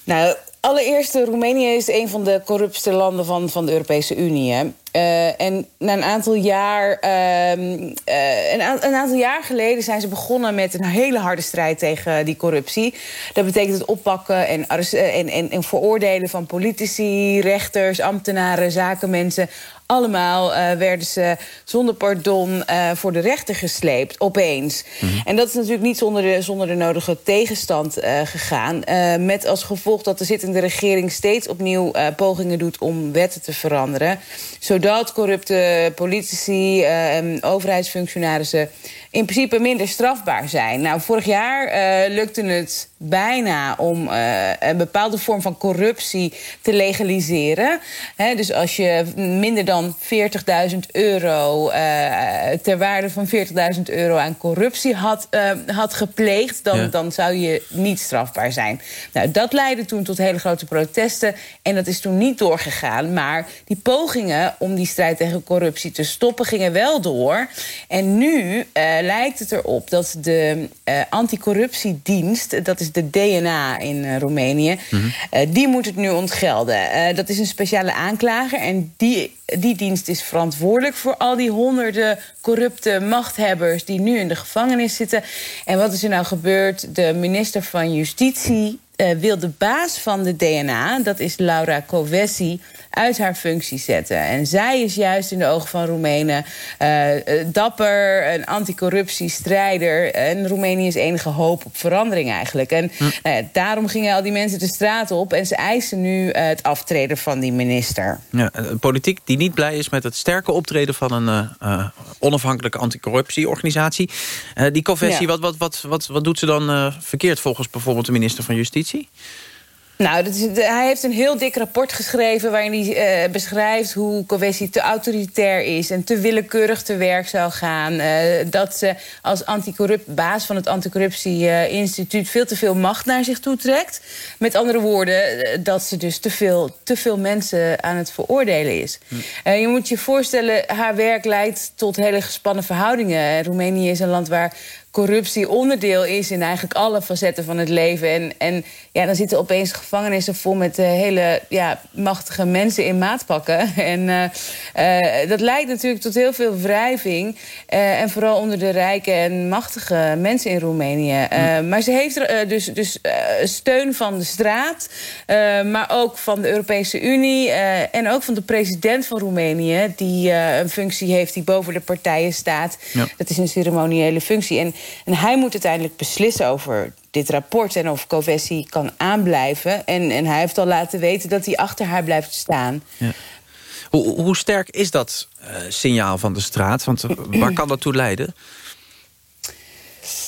Nou, allereerst, Roemenië is een van de corruptste landen van, van de Europese Unie. Hè. Uh, en na een aantal jaar, uh, uh, een, een, aantal jaar geleden zijn ze begonnen met een hele harde strijd tegen die corruptie. Dat betekent het oppakken en, en, en, en veroordelen van politici, rechters, ambtenaren, zakenmensen. Allemaal werden ze zonder pardon voor de rechter gesleept, opeens. Mm -hmm. En dat is natuurlijk niet zonder de, zonder de nodige tegenstand gegaan. met als gevolg dat de zittende regering steeds opnieuw pogingen doet om wetten te veranderen. Zodat corrupte politici en overheidsfunctionarissen in principe minder strafbaar zijn. Nou, vorig jaar lukte het bijna om uh, een bepaalde vorm van corruptie te legaliseren. He, dus als je minder dan 40.000 euro uh, ter waarde van 40.000 euro aan corruptie had, had gepleegd, dan, ja. dan zou je niet strafbaar zijn. Nou, dat leidde toen tot hele grote protesten en dat is toen niet doorgegaan. Maar die pogingen om die strijd tegen corruptie te stoppen gingen wel door. En nu lijkt het erop dat de anticorruptiedienst... dat is de DNA in uh, Roemenië, mm -hmm. uh, die moet het nu ontgelden. dat is een speciale aanklager en die, die dienst is verantwoordelijk... voor al die honderden corrupte machthebbers die nu in de gevangenis zitten. En wat is er nou gebeurd? De minister van Justitie uh, wil de baas van de DNA, dat is Laura Covesi, uit haar functie zetten. En zij is juist in de ogen van Roemenen uh, dapper, een anticorruptiestrijder. En Roemenië is enige hoop op verandering eigenlijk. En hm. nou ja, daarom gingen al die mensen de straat op... en ze eisen nu uh, het aftreden van die minister. Ja, een politiek die niet blij is met het sterke optreden... van een onafhankelijke anticorruptieorganisatie. die ja. wat, wat, wat, wat, wat doet ze dan verkeerd volgens bijvoorbeeld de minister van Justitie? Nou, dat is, hij heeft een heel dik rapport geschreven... waarin hij uh, beschrijft hoe Covesi te autoritair is... en te willekeurig te werk zou gaan. Uh, dat ze als baas van het anticorruptie-instituut... Veel te veel macht naar zich toetrekt. Met andere woorden, dat ze dus te veel, te veel mensen aan het veroordelen is. Hm. je moet je voorstellen, haar werk leidt tot hele gespannen verhoudingen. Roemenië is een land waar corruptie onderdeel is in eigenlijk alle facetten van het leven. En, en ja, dan zitten opeens gevangenissen vol met uh, hele ja, machtige mensen in maatpakken. En uh, uh, dat leidt natuurlijk tot heel veel wrijving. en vooral onder de rijke en machtige mensen in Roemenië. Mm. Maar ze heeft er dus, dus steun van de straat. maar ook van de Europese Unie. en ook van de president van Roemenië. Die een functie heeft die boven de partijen staat. Ja. Dat is een ceremoniële functie. En en hij moet uiteindelijk beslissen over dit rapport en of Covesi kan aanblijven. En, en hij heeft al laten weten dat hij achter haar blijft staan. Ja. Hoe, sterk is dat uh, signaal van de straat? Want waar kan dat toe leiden?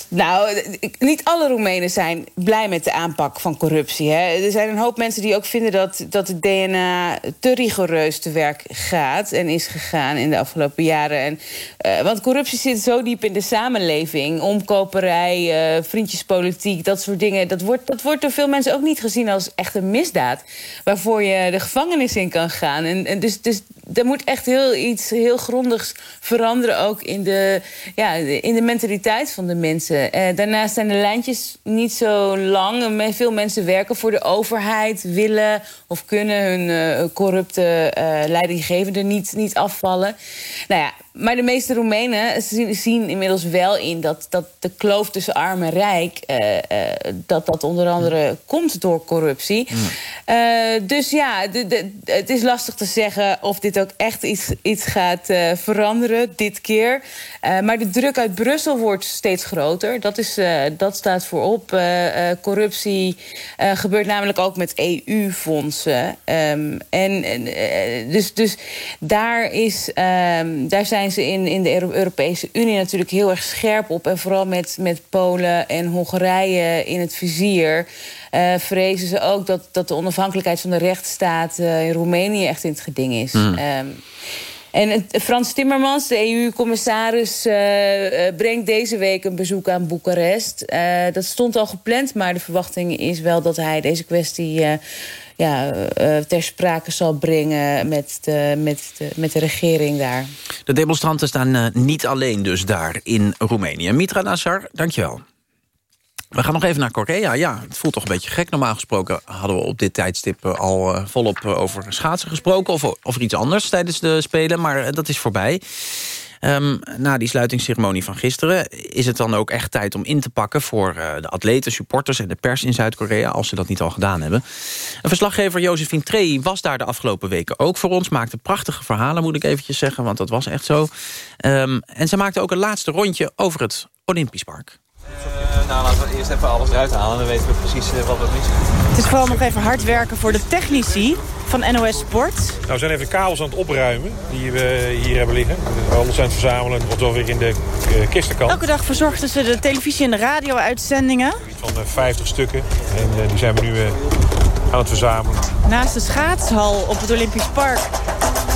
Nou, niet alle Roemenen zijn blij met de aanpak van corruptie. Hè. Er zijn een hoop mensen die ook vinden dat, dat het DNA te rigoureus te werk gaat... en is gegaan in de afgelopen jaren. En, uh, want corruptie zit zo diep in de samenleving. Omkoperij, uh, vriendjespolitiek, dat soort dingen. Dat wordt, dat wordt door veel mensen ook niet gezien als echt een misdaad... waarvoor je de gevangenis in kan gaan. En, en dus, dus er moet echt heel iets heel grondigs veranderen... ook in de, ja, in de mentaliteit van de mensen... Uh, daarnaast zijn de lijntjes niet zo lang. Veel mensen werken voor de overheid, willen of kunnen hun uh, corrupte uh, leidinggevende niet, niet afvallen. Nou ja, maar de meeste Roemenen zien, zien, inmiddels wel in dat, dat de kloof tussen arm en rijk... Uh, uh, dat dat onder andere komt door corruptie. Mm. Uh, dus ja, de, de, het is lastig te zeggen of dit ook echt iets, iets gaat veranderen dit keer. maar de druk uit Brussel wordt steeds groter. Dat, is, dat staat voorop. corruptie gebeurt namelijk ook met EU-fondsen. Um, en, dus, dus daar, is, um, daar zijn zijn ze in, in de Europese Unie natuurlijk heel erg scherp op. En vooral met, met Polen en Hongarije in het vizier. Uh, vrezen ze ook dat, dat de onafhankelijkheid van de rechtsstaat uh, in Roemenië echt in het geding is. Mm. Um, en het, Frans Timmermans, de EU-commissaris, uh, brengt deze week een bezoek aan Boekarest. dat stond al gepland, maar de verwachting is wel dat hij deze kwestie ja, uh, ter sprake zal brengen met de, met, de, met de regering daar. De demonstranten staan uh, niet alleen dus daar in Roemenië. Mitra Nassar, dankjewel. We gaan nog even naar Korea. Ja, het voelt toch een beetje gek. Normaal gesproken hadden we op dit tijdstip eh, al volop over schaatsen gesproken... of over iets anders tijdens de Spelen, maar dat is voorbij. Um, na die sluitingsceremonie van gisteren is het dan ook echt tijd om in te pakken... voor uh, de atleten, supporters en de pers in Zuid-Korea... als ze dat niet al gedaan hebben. Een verslaggever Josephine Trey was daar de afgelopen weken ook voor ons. Maakte prachtige verhalen, moet ik eventjes zeggen, want dat was echt zo. Um, en ze maakte ook een laatste rondje over het Olympisch Park. Uh, nou, laten we eerst even alles eruit halen. Dan weten we precies uh, wat we missen. Het is vooral nog even hard werken voor de technici. Van NOS Sport. Nou, we zijn even de kabels aan het opruimen die we hier hebben liggen. Alles aan het verzamelen, wat wel weer in de uh, kisten kan. Elke dag verzorgden ze de televisie- en de radio-uitzendingen. Van uh, 50 stukken. En uh, die zijn we nu aan het verzamelen. Naast de schaatshal op het Olympisch Park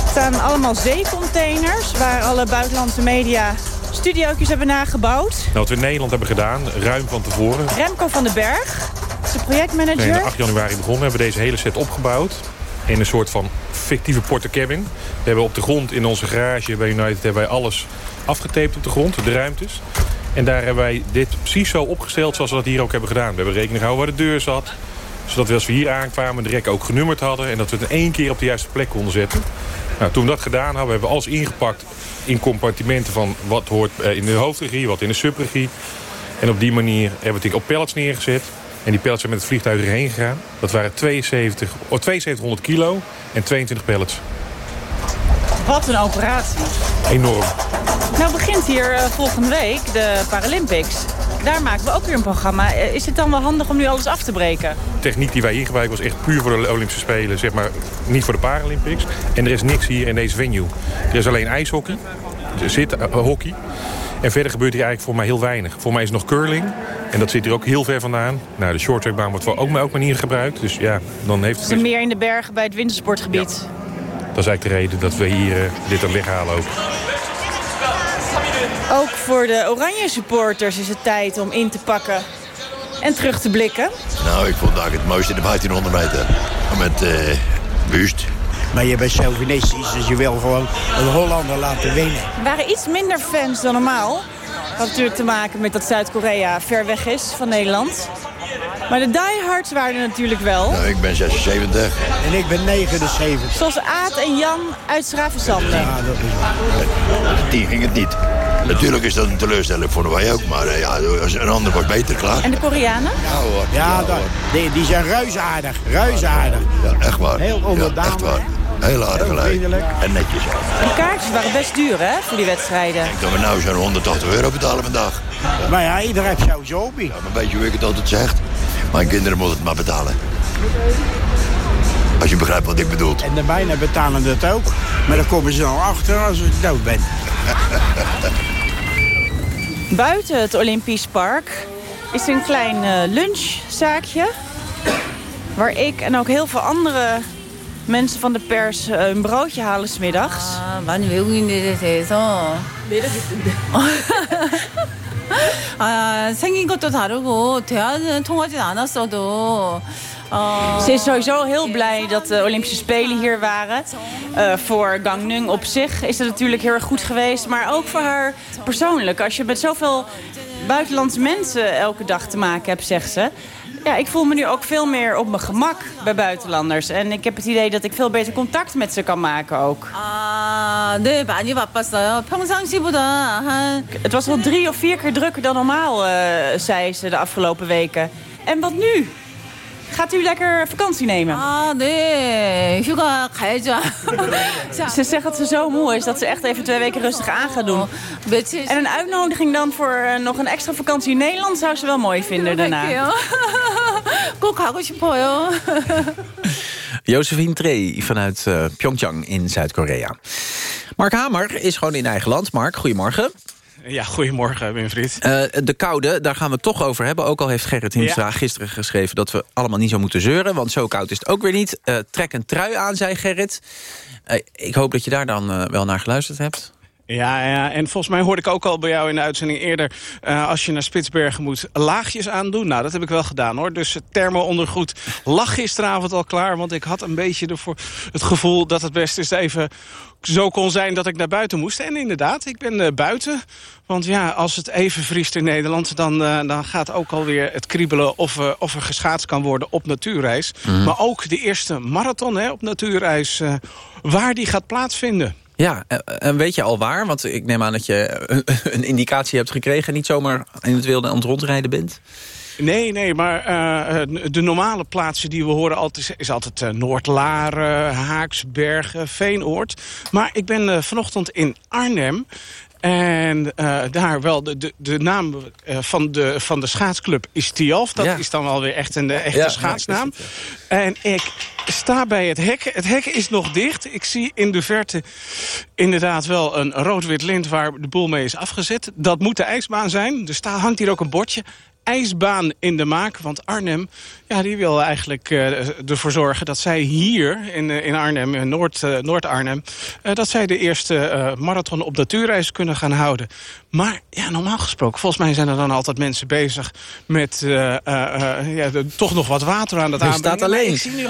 staan allemaal zeecontainers... waar alle buitenlandse media studiootjes hebben nagebouwd. Nou, wat we in Nederland hebben gedaan, ruim van tevoren. Remco van den Berg, de projectmanager. Nee, 8 januari begonnen, hebben we deze hele set opgebouwd. In een soort van fictieve portecabin. We hebben op de grond in onze garage bij United hebben wij alles afgetaped op de grond, de ruimtes. En daar hebben wij dit precies zo opgesteld zoals we dat hier ook hebben gedaan. We hebben rekening gehouden waar de deur zat. Zodat we als we hier aankwamen de rek ook genummerd hadden. En dat we het in één keer op de juiste plek konden zetten. Nou, toen we dat gedaan hebben, hebben we alles ingepakt in compartimenten van wat hoort in de hoofdregie, wat in de subregie. En op die manier hebben we het op pallets neergezet. En die pallets zijn met het vliegtuig erheen gegaan. Dat waren 72, oh, 7200 kilo en 22 pallets. Wat een operatie. Enorm. Nou begint hier uh, volgende week de Paralympics. Daar maken we ook weer een programma. Is het dan wel handig om nu alles af te breken? De techniek die wij hier gebruiken was echt puur voor de Olympische Spelen. Zeg maar niet voor de Paralympics. En er is niks hier in deze venue. Er is alleen ijshockey. Er zit uh, hockey. En verder gebeurt hier eigenlijk voor mij heel weinig. Voor mij is nog curling. En dat zit hier ook heel ver vandaan. Nou, de shorttrackbaan wordt voor ook maar ook manier gebruikt. Dus ja, dan heeft het... Is er meer in de bergen bij het wintersportgebied? Ja. Dat is eigenlijk de reden dat we hier uh, dit aan weghalen ook. Ook voor de oranje supporters is het tijd om in te pakken en terug te blikken. Nou, ik vond eigenlijk het mooiste de 1500 meter. Met uh, Buust. Maar je bent chauvinistisch, dus je wil gewoon een Hollander laten winnen. Er waren iets minder fans dan normaal. Dat had natuurlijk te maken met dat Zuid-Korea ver weg is van Nederland. Maar de diehards waren er natuurlijk wel. Nou, ik ben 76. En ik ben 79. Zoals Aad en Jan uit Schravenzanden. Ja, dat is waar. Die ging het niet. Natuurlijk is dat een teleurstelling, vonden wij ook. Maar uh, ja, een ander wordt beter, klaar. En de Koreanen? Ja hoor. Ja, ja, die, die zijn reuzaardig. Reuzaardig. Ja, echt waar. Heel onderdanig. Ja, echt waar. Heel aardig gelijk. En netjes ook. De kaartjes waren best duur, hè, voor die wedstrijden. Ik denk dat we nou zo'n 180 euro betalen per dag. Maar ja, iedereen heeft sowieso hobby. Ja, maar weet je hoe ik het altijd zeg? Mijn kinderen moeten het maar betalen. Als je begrijpt wat ik bedoel. En de bijna betalen het ook. Maar dan komen ze dan achter als ik dood ben. Buiten het Olympisch Park is er een klein uh, lunchzaakje. Waar ik en ook heel veel andere mensen van de pers uh, een broodje halen smiddags. Ah, 많이 외국인들에 대해서 매력 있던데. 아, 생긴 것도 다르고 대화는 통하진 않았어도 Ze is sowieso heel blij dat de Olympische Spelen hier waren. Uh, voor Gangneung op zich is het natuurlijk heel erg goed geweest. Maar ook voor haar persoonlijk. Als je met zoveel buitenlandse mensen elke dag te maken hebt, zegt ze... Ja, ik voel me nu ook veel meer op mijn gemak bij buitenlanders. En ik heb het idee dat ik veel beter contact met ze kan maken ook. Ah, nee, 많이 바빴어요. 평상시보다 한... Het was wel drie of vier keer drukker dan normaal, uh, zei ze de afgelopen weken. En wat nu? Gaat u lekker vakantie nemen? Ah, nee. 휴가 가야죠. ze zegt dat ze zo moe is dat ze echt even twee weken rustig aan gaat doen. En een uitnodiging dan voor nog een extra vakantie in Nederland zou ze wel mooi vinden daarna. 꼭 가고 싶어요. Josephine Trey vanuit uh, Pyeongchang in Zuid-Korea. Mark Hamer is gewoon in eigen land. Mark, goedemorgen. Ja, goedemorgen, Winfried. Uh, de koude, daar gaan we het toch over hebben. Ook al heeft Gerrit Hiemstra ja. gisteren geschreven... dat we allemaal niet zo moeten zeuren, want zo koud is het ook weer niet. Uh, trek een trui aan, zei Gerrit. Uh, ik hoop dat je daar dan wel naar geluisterd hebt. Ja, ja, en volgens mij hoorde ik ook al bij jou in de uitzending eerder... Uh, als je naar Spitsbergen moet, laagjes aandoen. Nou, dat heb ik wel gedaan, hoor. Dus het thermo-ondergoed lag gisteravond al klaar... want ik had een beetje ervoor het gevoel dat het best eens even zo kon zijn dat ik naar buiten moest. En inderdaad, ik ben uh, buiten. Want ja, als het even vriest in Nederland... dan, uh, dan gaat ook alweer het kriebelen of, uh, of er geschaatst kan worden op natuurreis. Mm. Maar ook de eerste marathon hè, op natuurreis... waar die gaat plaatsvinden. Ja, en weet je al waar? Want ik neem aan dat je een indicatie hebt gekregen... en niet zomaar in het wilde aan het rondrijden bent. Nee, nee, maar uh, de normale plaatsen die we horen altijd, is altijd uh, Noordlaren, Haaksbergen, Veenoord. Maar ik ben uh, vanochtend in Arnhem. En uh, daar wel, de, de, de naam uh, van, de, van de schaatsclub is Tialf. Dat Ja. is dan wel weer echt een echte Ja, schaatsnaam. En ik sta bij het hek. Het hek is nog dicht. Ik zie in de verte inderdaad wel een rood-wit lint waar de boel mee is afgezet. Dat moet de ijsbaan zijn. Er staat, hangt hier ook een bordje. IJsbaan in de maak. Want Arnhem ja, die wil eigenlijk eh, ervoor zorgen dat zij hier in, eh, in Arnhem, in Noord, eh, Noord-Arnhem... dat zij de eerste marathon op natuurreis kunnen gaan houden. Maar ja, normaal gesproken, volgens mij zijn er dan altijd mensen bezig... met ja, toch nog wat water aan het Je aanbrengen. staat alleen. Ik zie nu,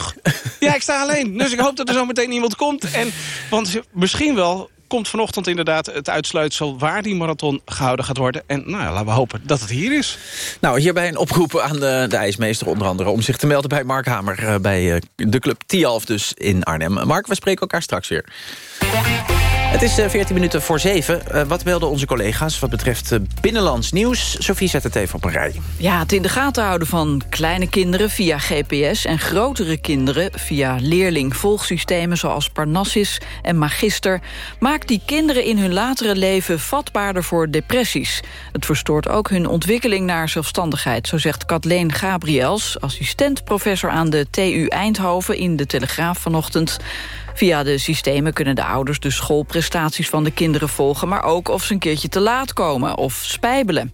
ja, ik sta alleen. Dus ik hoop dat er zo meteen iemand komt. En, want misschien wel komt vanochtend inderdaad het uitsluitsel... waar die marathon gehouden gaat worden. En nou ja, laten we hopen dat het hier is. Nou, hierbij een oproep aan de, de ijsmeester onder andere... om zich te melden bij Mark Hamer eh, bij eh, de club Tialf dus in Arnhem. Mark, we spreken elkaar straks weer. Het is eh, 14 minuten voor 7. Eh, wat melden onze collega's wat betreft eh, binnenlands nieuws? Sophie zet het even op een rij. Ja, het in de gaten houden van kleine kinderen via GPS... en grotere kinderen via leerling-volgsystemen zoals Parnassus en Magister... maakt die kinderen in hun latere leven vatbaarder voor depressies. Het verstoort ook hun ontwikkeling naar zelfstandigheid... zo zegt Kathleen Gabriels, assistent-professor aan de TU Eindhoven... in De Telegraaf vanochtend... Via de systemen kunnen de ouders de schoolprestaties van de kinderen volgen... maar ook of ze een keertje te laat komen of spijbelen.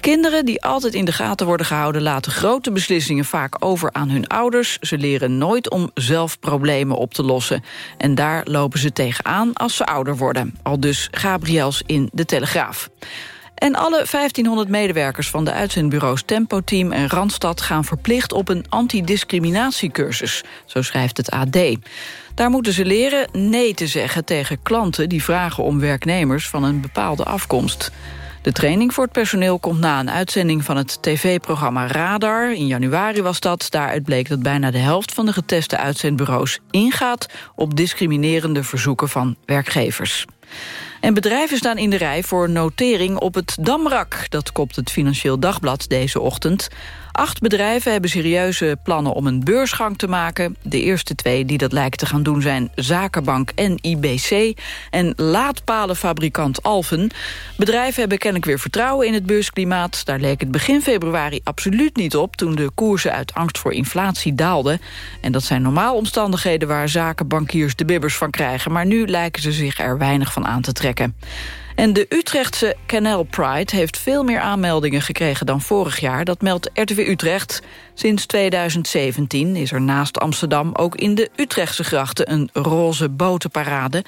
Kinderen die altijd in de gaten worden gehouden... laten grote beslissingen vaak over aan hun ouders. Ze leren nooit om zelf problemen op te lossen. En daar lopen ze tegenaan als ze ouder worden. Al dus Gabriels in De Telegraaf. En alle 1500 medewerkers van de uitzendbureaus Tempo Team en Randstad... gaan verplicht op een antidiscriminatiecursus, zo schrijft het AD. Daar moeten ze leren nee te zeggen tegen klanten... die vragen om werknemers van een bepaalde afkomst. De training voor het personeel komt na een uitzending van het tv-programma Radar. In januari was dat. Daaruit bleek dat bijna de helft van de geteste uitzendbureaus ingaat... op discriminerende verzoeken van werkgevers. En bedrijven staan in de rij voor notering op het Damrak. Dat kopt het Financieel Dagblad deze ochtend. Acht bedrijven hebben serieuze plannen om een beursgang te maken. De eerste twee die dat lijken te gaan doen zijn Zakenbank en IBC... en laadpalenfabrikant Alphen. Bedrijven hebben kennelijk weer vertrouwen in het beursklimaat. Daar leek het begin februari absoluut niet op... toen de koersen uit angst voor inflatie daalden. En dat zijn normaal omstandigheden waar zakenbankiers de bibbers van krijgen... maar nu lijken ze zich er weinig van aan te trekken. En de Utrechtse Canal Pride heeft veel meer aanmeldingen gekregen dan vorig jaar. Dat meldt RTW Utrecht. Sinds 2017 is er naast Amsterdam ook in de Utrechtse grachten een roze botenparade.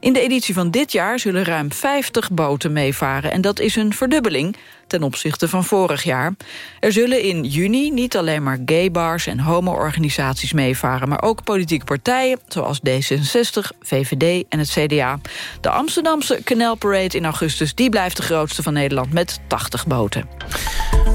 In de editie van dit jaar zullen ruim 50 boten meevaren... en dat is een verdubbeling ten opzichte van vorig jaar. Er zullen in juni niet alleen maar gaybars en homo-organisaties meevaren... maar ook politieke partijen zoals D66, VVD en het CDA. De Amsterdamse Canal Parade in augustus die blijft de grootste van Nederland... met 80 boten.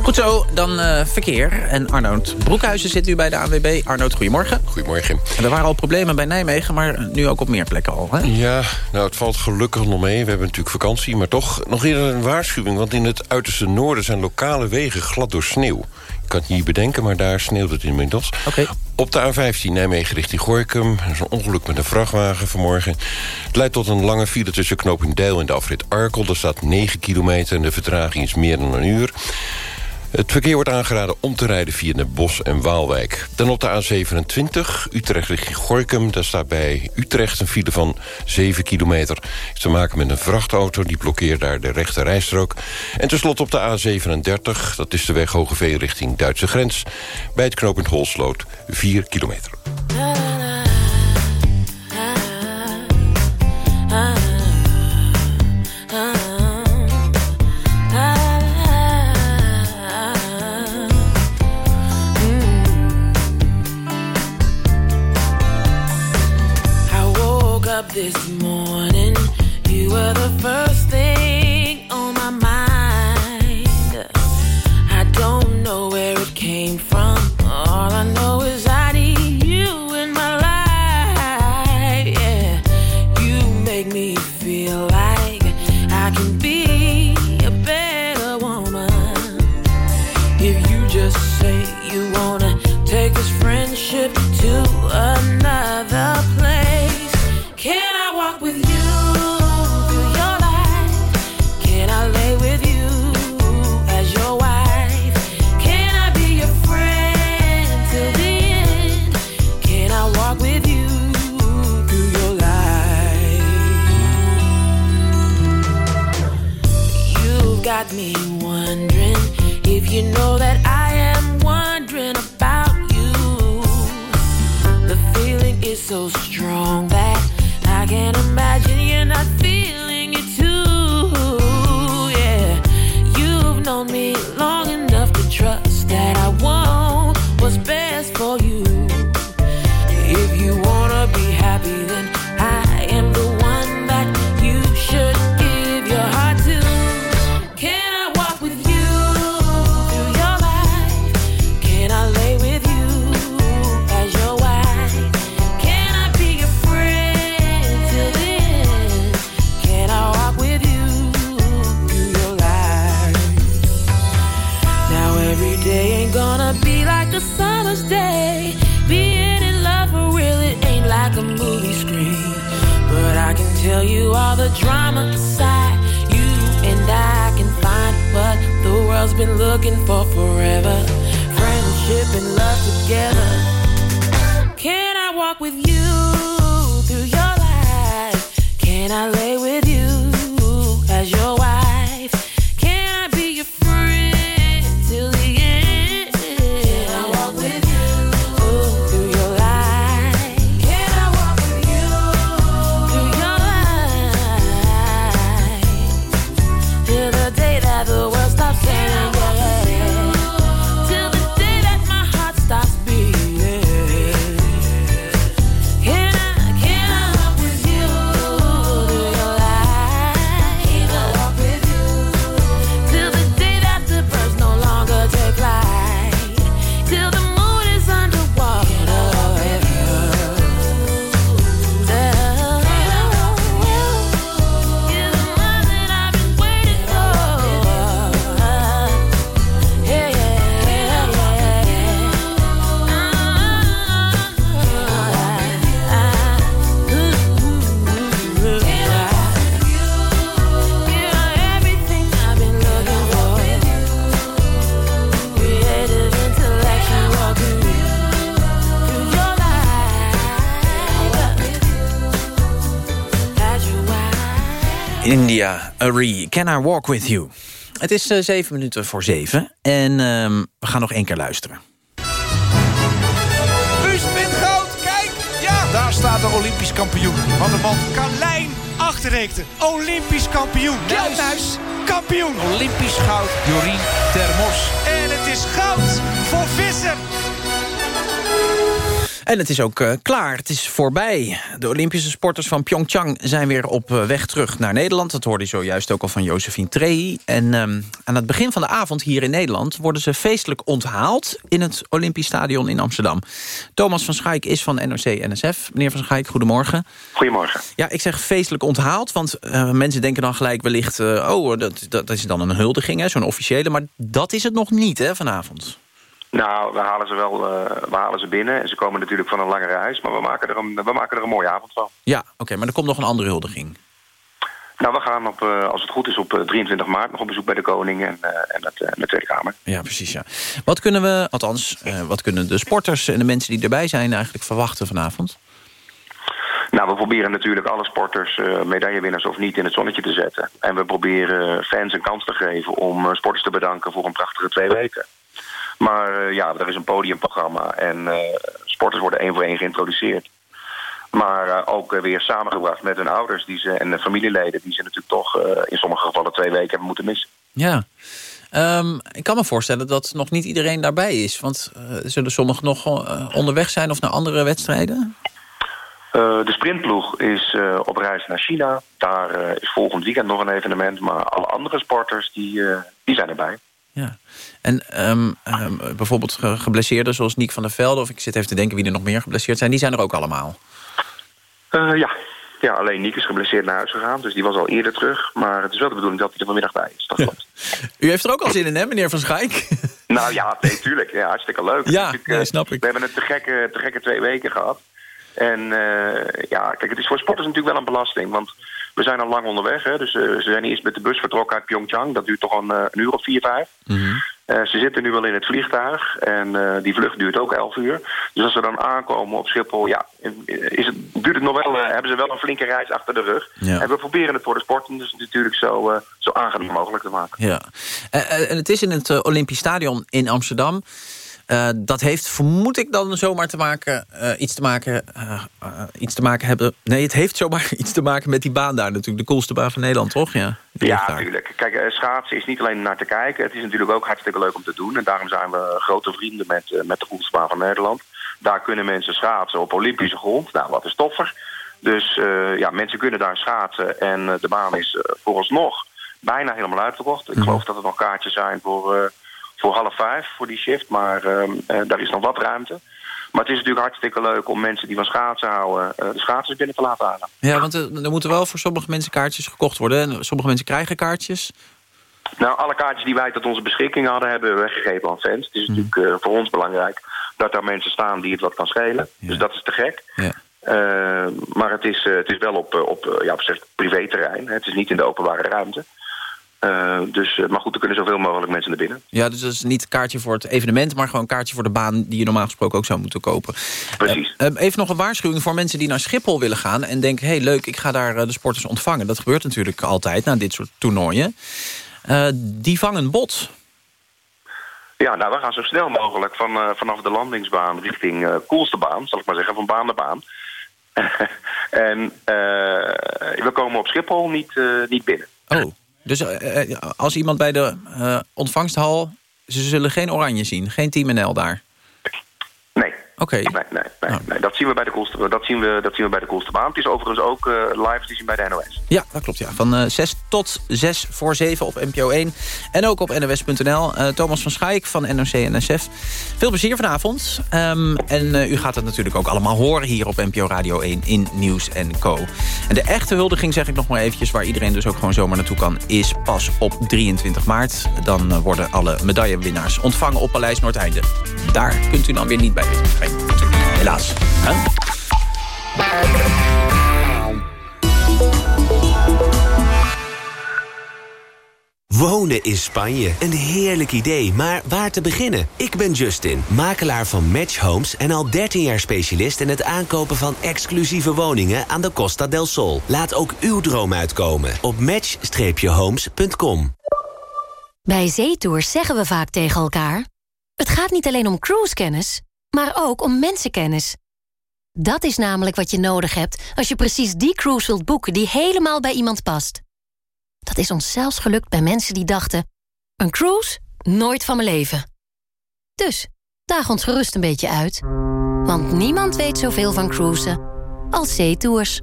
Goed zo, dan eh, verkeer. En Arnoud Broekhuizen zit nu bij de ANWB. Arnoud, goedemorgen. Goedemorgen. En er waren al problemen bij Nijmegen, maar nu ook op meer plekken al. Hè? Ja, nou het valt gelukkig nog mee. We hebben natuurlijk vakantie, maar toch nog eerder een waarschuwing. Want in het uiterste noorden zijn lokale wegen glad door sneeuw. Je kan het niet bedenken, maar daar sneeuwt het inmiddels. Op de A15 Nijmegen richting Gorkum. Er is een ongeluk met een vrachtwagen vanmorgen. Het leidt tot een lange file tussen knooppunt Deil en de afrit Arkel. Er staat 9 kilometer en de vertraging is meer dan een uur. Het verkeer wordt aangeraden om te rijden via de Bos en Waalwijk. Dan op de A27, Utrecht richting Gorkum. Daar staat bij Utrecht een file van 7 kilometer. Heeft te maken met een vrachtauto, die blokkeert daar de rechte rijstrook. En tenslotte op de A37, dat is de weg Hogeveen richting Duitse grens. Bij het knooppunt Holsloot, 4 kilometer. So strong India Arie, Can I Walk With You? Het is eh, zeven minuten voor zeven en ehm, we gaan nog één keer luisteren. U goud, kijk! Ja, daar staat de Olympisch kampioen. Wat een man. Carlijn Achterreekte, Olympisch kampioen. Kelthuis, kampioen. Olympisch goud, Jorien Termos. En het is goud voor Visser. En het is ook eh, klaar, het is voorbij. De Olympische sporters van Pyeongchang zijn weer op eh, weg terug naar Nederland. Dat hoorde je zojuist ook al van Josephine Trehi. En ehm, aan het begin van de avond hier in Nederland... worden ze feestelijk onthaald in het Olympisch Stadion in Amsterdam. Thomas van Schaik is van NOC-NSF. Meneer van Schaik, goedemorgen. Goedemorgen. Ja, ik zeg feestelijk onthaald, want eh, mensen denken dan gelijk wellicht... oh, dat, dat is dan een huldiging, hè, zo'n officiële. Maar dat is het nog niet, hè, vanavond. Nou, we halen ze wel eh, we halen ze binnen. En ze komen natuurlijk van een langere reis. Maar we maken er een, we maken er een mooie avond van. Ja, oké, maar er komt nog een andere huldiging. Nou, we gaan op, eh, als het goed is op eh, 23 maart nog op bezoek bij de koning en, eh, en, het, eh, de Tweede Kamer. Ja, precies, ja. Wat kunnen we, althans, eh, wat kunnen de sporters en de mensen die erbij zijn... eigenlijk verwachten vanavond? Nou, we proberen natuurlijk alle sporters, eh, medaillewinnaars of niet, in het zonnetje te zetten. En we proberen fans een kans te geven om eh, sporters te bedanken voor een prachtige twee weken. Maar eh, ja, er is een podiumprogramma en eh, sporters worden één voor één geïntroduceerd. Maar eh, ook weer samengebracht met hun ouders die ze, en de familieleden... die ze natuurlijk toch in sommige gevallen twee weken hebben moeten missen. Ja. Ehm, ik kan me voorstellen dat nog niet iedereen daarbij is. Want eh, zullen sommigen nog onderweg zijn of naar andere wedstrijden? De sprintploeg is op reis naar China. Daar is volgend weekend nog een evenement. Maar alle andere sporters die, die zijn erbij. Ja. En ehm, ehm, bijvoorbeeld ge- geblesseerden zoals Niek van der Velde... of ik zit even te denken wie er nog meer geblesseerd zijn... die zijn er ook allemaal. Eh, ja. ja, alleen Niek is geblesseerd naar huis gegaan. Dus die was al eerder terug. Maar het is wel de bedoeling dat hij er vanmiddag bij is. Dat klopt. U heeft er ook al zin in, hè, meneer Van Schaik? nou ja, nee, tuurlijk. Ja, hartstikke leuk. Ja, eh, nee, snap ik. We hebben het te gekke, te gekke twee weken gehad. En eh, ja, kijk, het is voor sporters natuurlijk wel een belasting. Want we zijn al lang onderweg. Hè, dus eh, ze zijn eerst met de bus vertrokken uit Pyeongchang. Dat duurt toch een, eh, een uur of vier, vijf. Eh, ze zitten nu wel in het vliegtuig en die vlucht duurt ook 11 uur. Dus als ze dan aankomen op Schiphol, ja, is het, duurt het nog wel, hebben ze wel een flinke reis achter de rug. Ja. En we proberen het voor de sporten dus natuurlijk zo, zo aangenaam mogelijk te maken. Ja. En het is in het Olympisch Stadion in Amsterdam. Eh, dat heeft, vermoed ik dan zomaar te maken, eh, iets te maken, eh, iets te maken hebben. Nee, het heeft zomaar iets te maken met die baan daar natuurlijk. De coolste baan van Nederland, toch? Ja, Ja, natuurlijk. Kijk, schaatsen is niet alleen naar te kijken. Het is natuurlijk ook hartstikke leuk om te doen. En daarom zijn we grote vrienden met, met de Goedspaan van Nederland. Daar kunnen mensen schaatsen op Olympische grond. Nou, wat is toffer. Dus ja, mensen kunnen daar schaatsen. En de baan is vooralsnog bijna helemaal uitverkocht. Ik geloof dat er nog kaartjes zijn voor, voor half vijf voor die shift. Maar ehm, eh, daar is nog wat ruimte. Maar het is natuurlijk hartstikke leuk om mensen die van schaatsen houden... eh, de schaatsers binnen te laten halen. Ja, want er, er moeten wel voor sommige mensen kaartjes gekocht worden. En sommige mensen krijgen kaartjes. Nou, alle kaartjes die wij tot onze beschikking hadden, hebben we weggegeven aan fans. Het is natuurlijk eh, voor ons belangrijk dat daar mensen staan die het wat kan schelen. Dus dat is te gek. Ja. Eh, maar het is, eh, het is wel op, eh, op, eh, ja, op privéterrein. Het is niet in de openbare ruimte. Eh, dus, eh, maar goed, er kunnen zoveel mogelijk mensen naar binnen. Ja, dus dat is niet een kaartje voor het evenement... maar gewoon een kaartje voor de baan die je normaal gesproken ook zou moeten kopen. Precies. Eh, even nog een waarschuwing voor mensen die naar Schiphol willen gaan... en denken, hey, leuk, ik ga daar de sporters ontvangen. Dat gebeurt natuurlijk altijd na dit soort toernooien. Die vangen bot. Ja, nou, we gaan zo snel mogelijk van, vanaf de landingsbaan richting eh koelste baan, zal ik maar zeggen, van baan naar baan. en we komen op Schiphol niet, niet binnen. Oh, dus eh, eh, als iemand bij de eh, ontvangsthal... ze zullen geen oranje zien, geen Team NL daar? Oké. Nee, nee, nee, nee, dat zien we bij de koelste, dat zien we, dat zien we bij de koelste baan. Het is overigens ook eh, live te zien bij de NOS. Ja, dat klopt. Ja. Van eh 6 tot 6 voor 7 op NPO 1. En ook op nws.nl. Eh, Thomas van Schaik van en NSF. Veel plezier vanavond. Ehm, en u gaat het natuurlijk ook allemaal horen hier op NPO Radio 1 in Nieuws Co. En de echte huldiging, zeg ik nog maar eventjes... waar iedereen dus ook gewoon zomaar naartoe kan... is pas op 23 maart. Dan worden alle medaillewinnaars ontvangen op Paleis Noordeinde. Daar kunt u dan weer niet bij zijn. Natuurlijk. Helaas. Huh? Wonen in Spanje. Een heerlijk idee, maar waar te beginnen? Ik ben Justin, makelaar van Match Homes... en al 13 jaar specialist in het aankopen van exclusieve woningen... aan de Costa del Sol. Laat ook uw droom uitkomen op match-homes.com. Bij zeetours zeggen we vaak tegen elkaar... het gaat niet alleen om cruisekennis, maar ook om mensenkennis. Dat is namelijk wat je nodig hebt als je precies die cruise wilt boeken... die helemaal bij iemand past. Dat is ons zelfs gelukt bij mensen die dachten... een cruise? Nooit van mijn leven. Dus, daag ons gerust een beetje uit. Want niemand weet zoveel van cruisen als zeetours.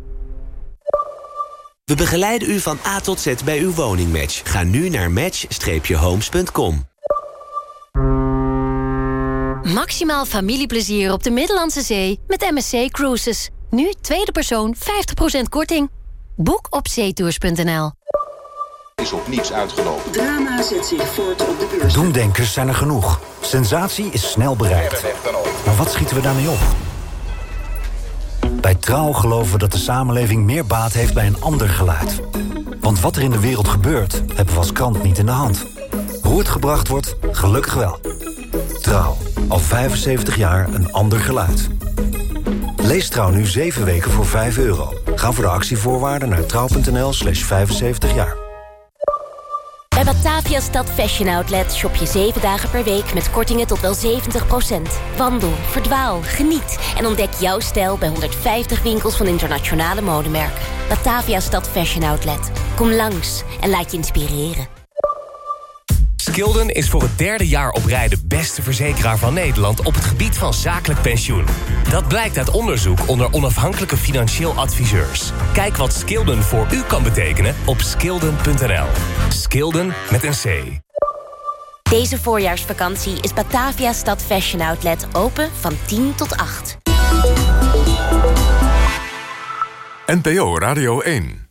We begeleiden u van A tot Z bij uw woningmatch. Ga nu naar match-homes.com. Maximaal familieplezier op de Middellandse Zee met MSC Cruises. Nu tweede persoon 50% korting. Boek op zeetours.nl. is op niets uitgelopen. Drama zet zich voort op de beurs. Doemdenkers zijn er genoeg. Sensatie is snel bereikt. Maar wat schieten we daarmee op? Bij Trouw geloven we dat de samenleving meer baat heeft bij een ander geluid. Want wat er in de wereld gebeurt, hebben we als krant niet in de hand. Hoe het gebracht wordt, gelukkig wel. Trouw, al 75 jaar een ander geluid. Lees Trouw nu 7 weken voor 5 euro. Ga voor de actievoorwaarden naar trouw.nl slash 75 jaar. Bij Batavia Stad Fashion Outlet shop je 7 dagen per week met kortingen tot wel 70%. Wandel, verdwaal, geniet en ontdek jouw stijl bij 150 winkels van internationale modemerken. Batavia Stad Fashion Outlet. Kom langs en laat je inspireren. Skilden is voor het derde jaar op rij de beste verzekeraar van Nederland op het gebied van zakelijk pensioen. Dat blijkt uit onderzoek onder onafhankelijke financieel adviseurs. Kijk wat Skilden voor u kan betekenen op skilden.nl. Skilden met een C. Deze voorjaarsvakantie is Batavia Stad Fashion Outlet open van 10 tot 8. NPO Radio 1.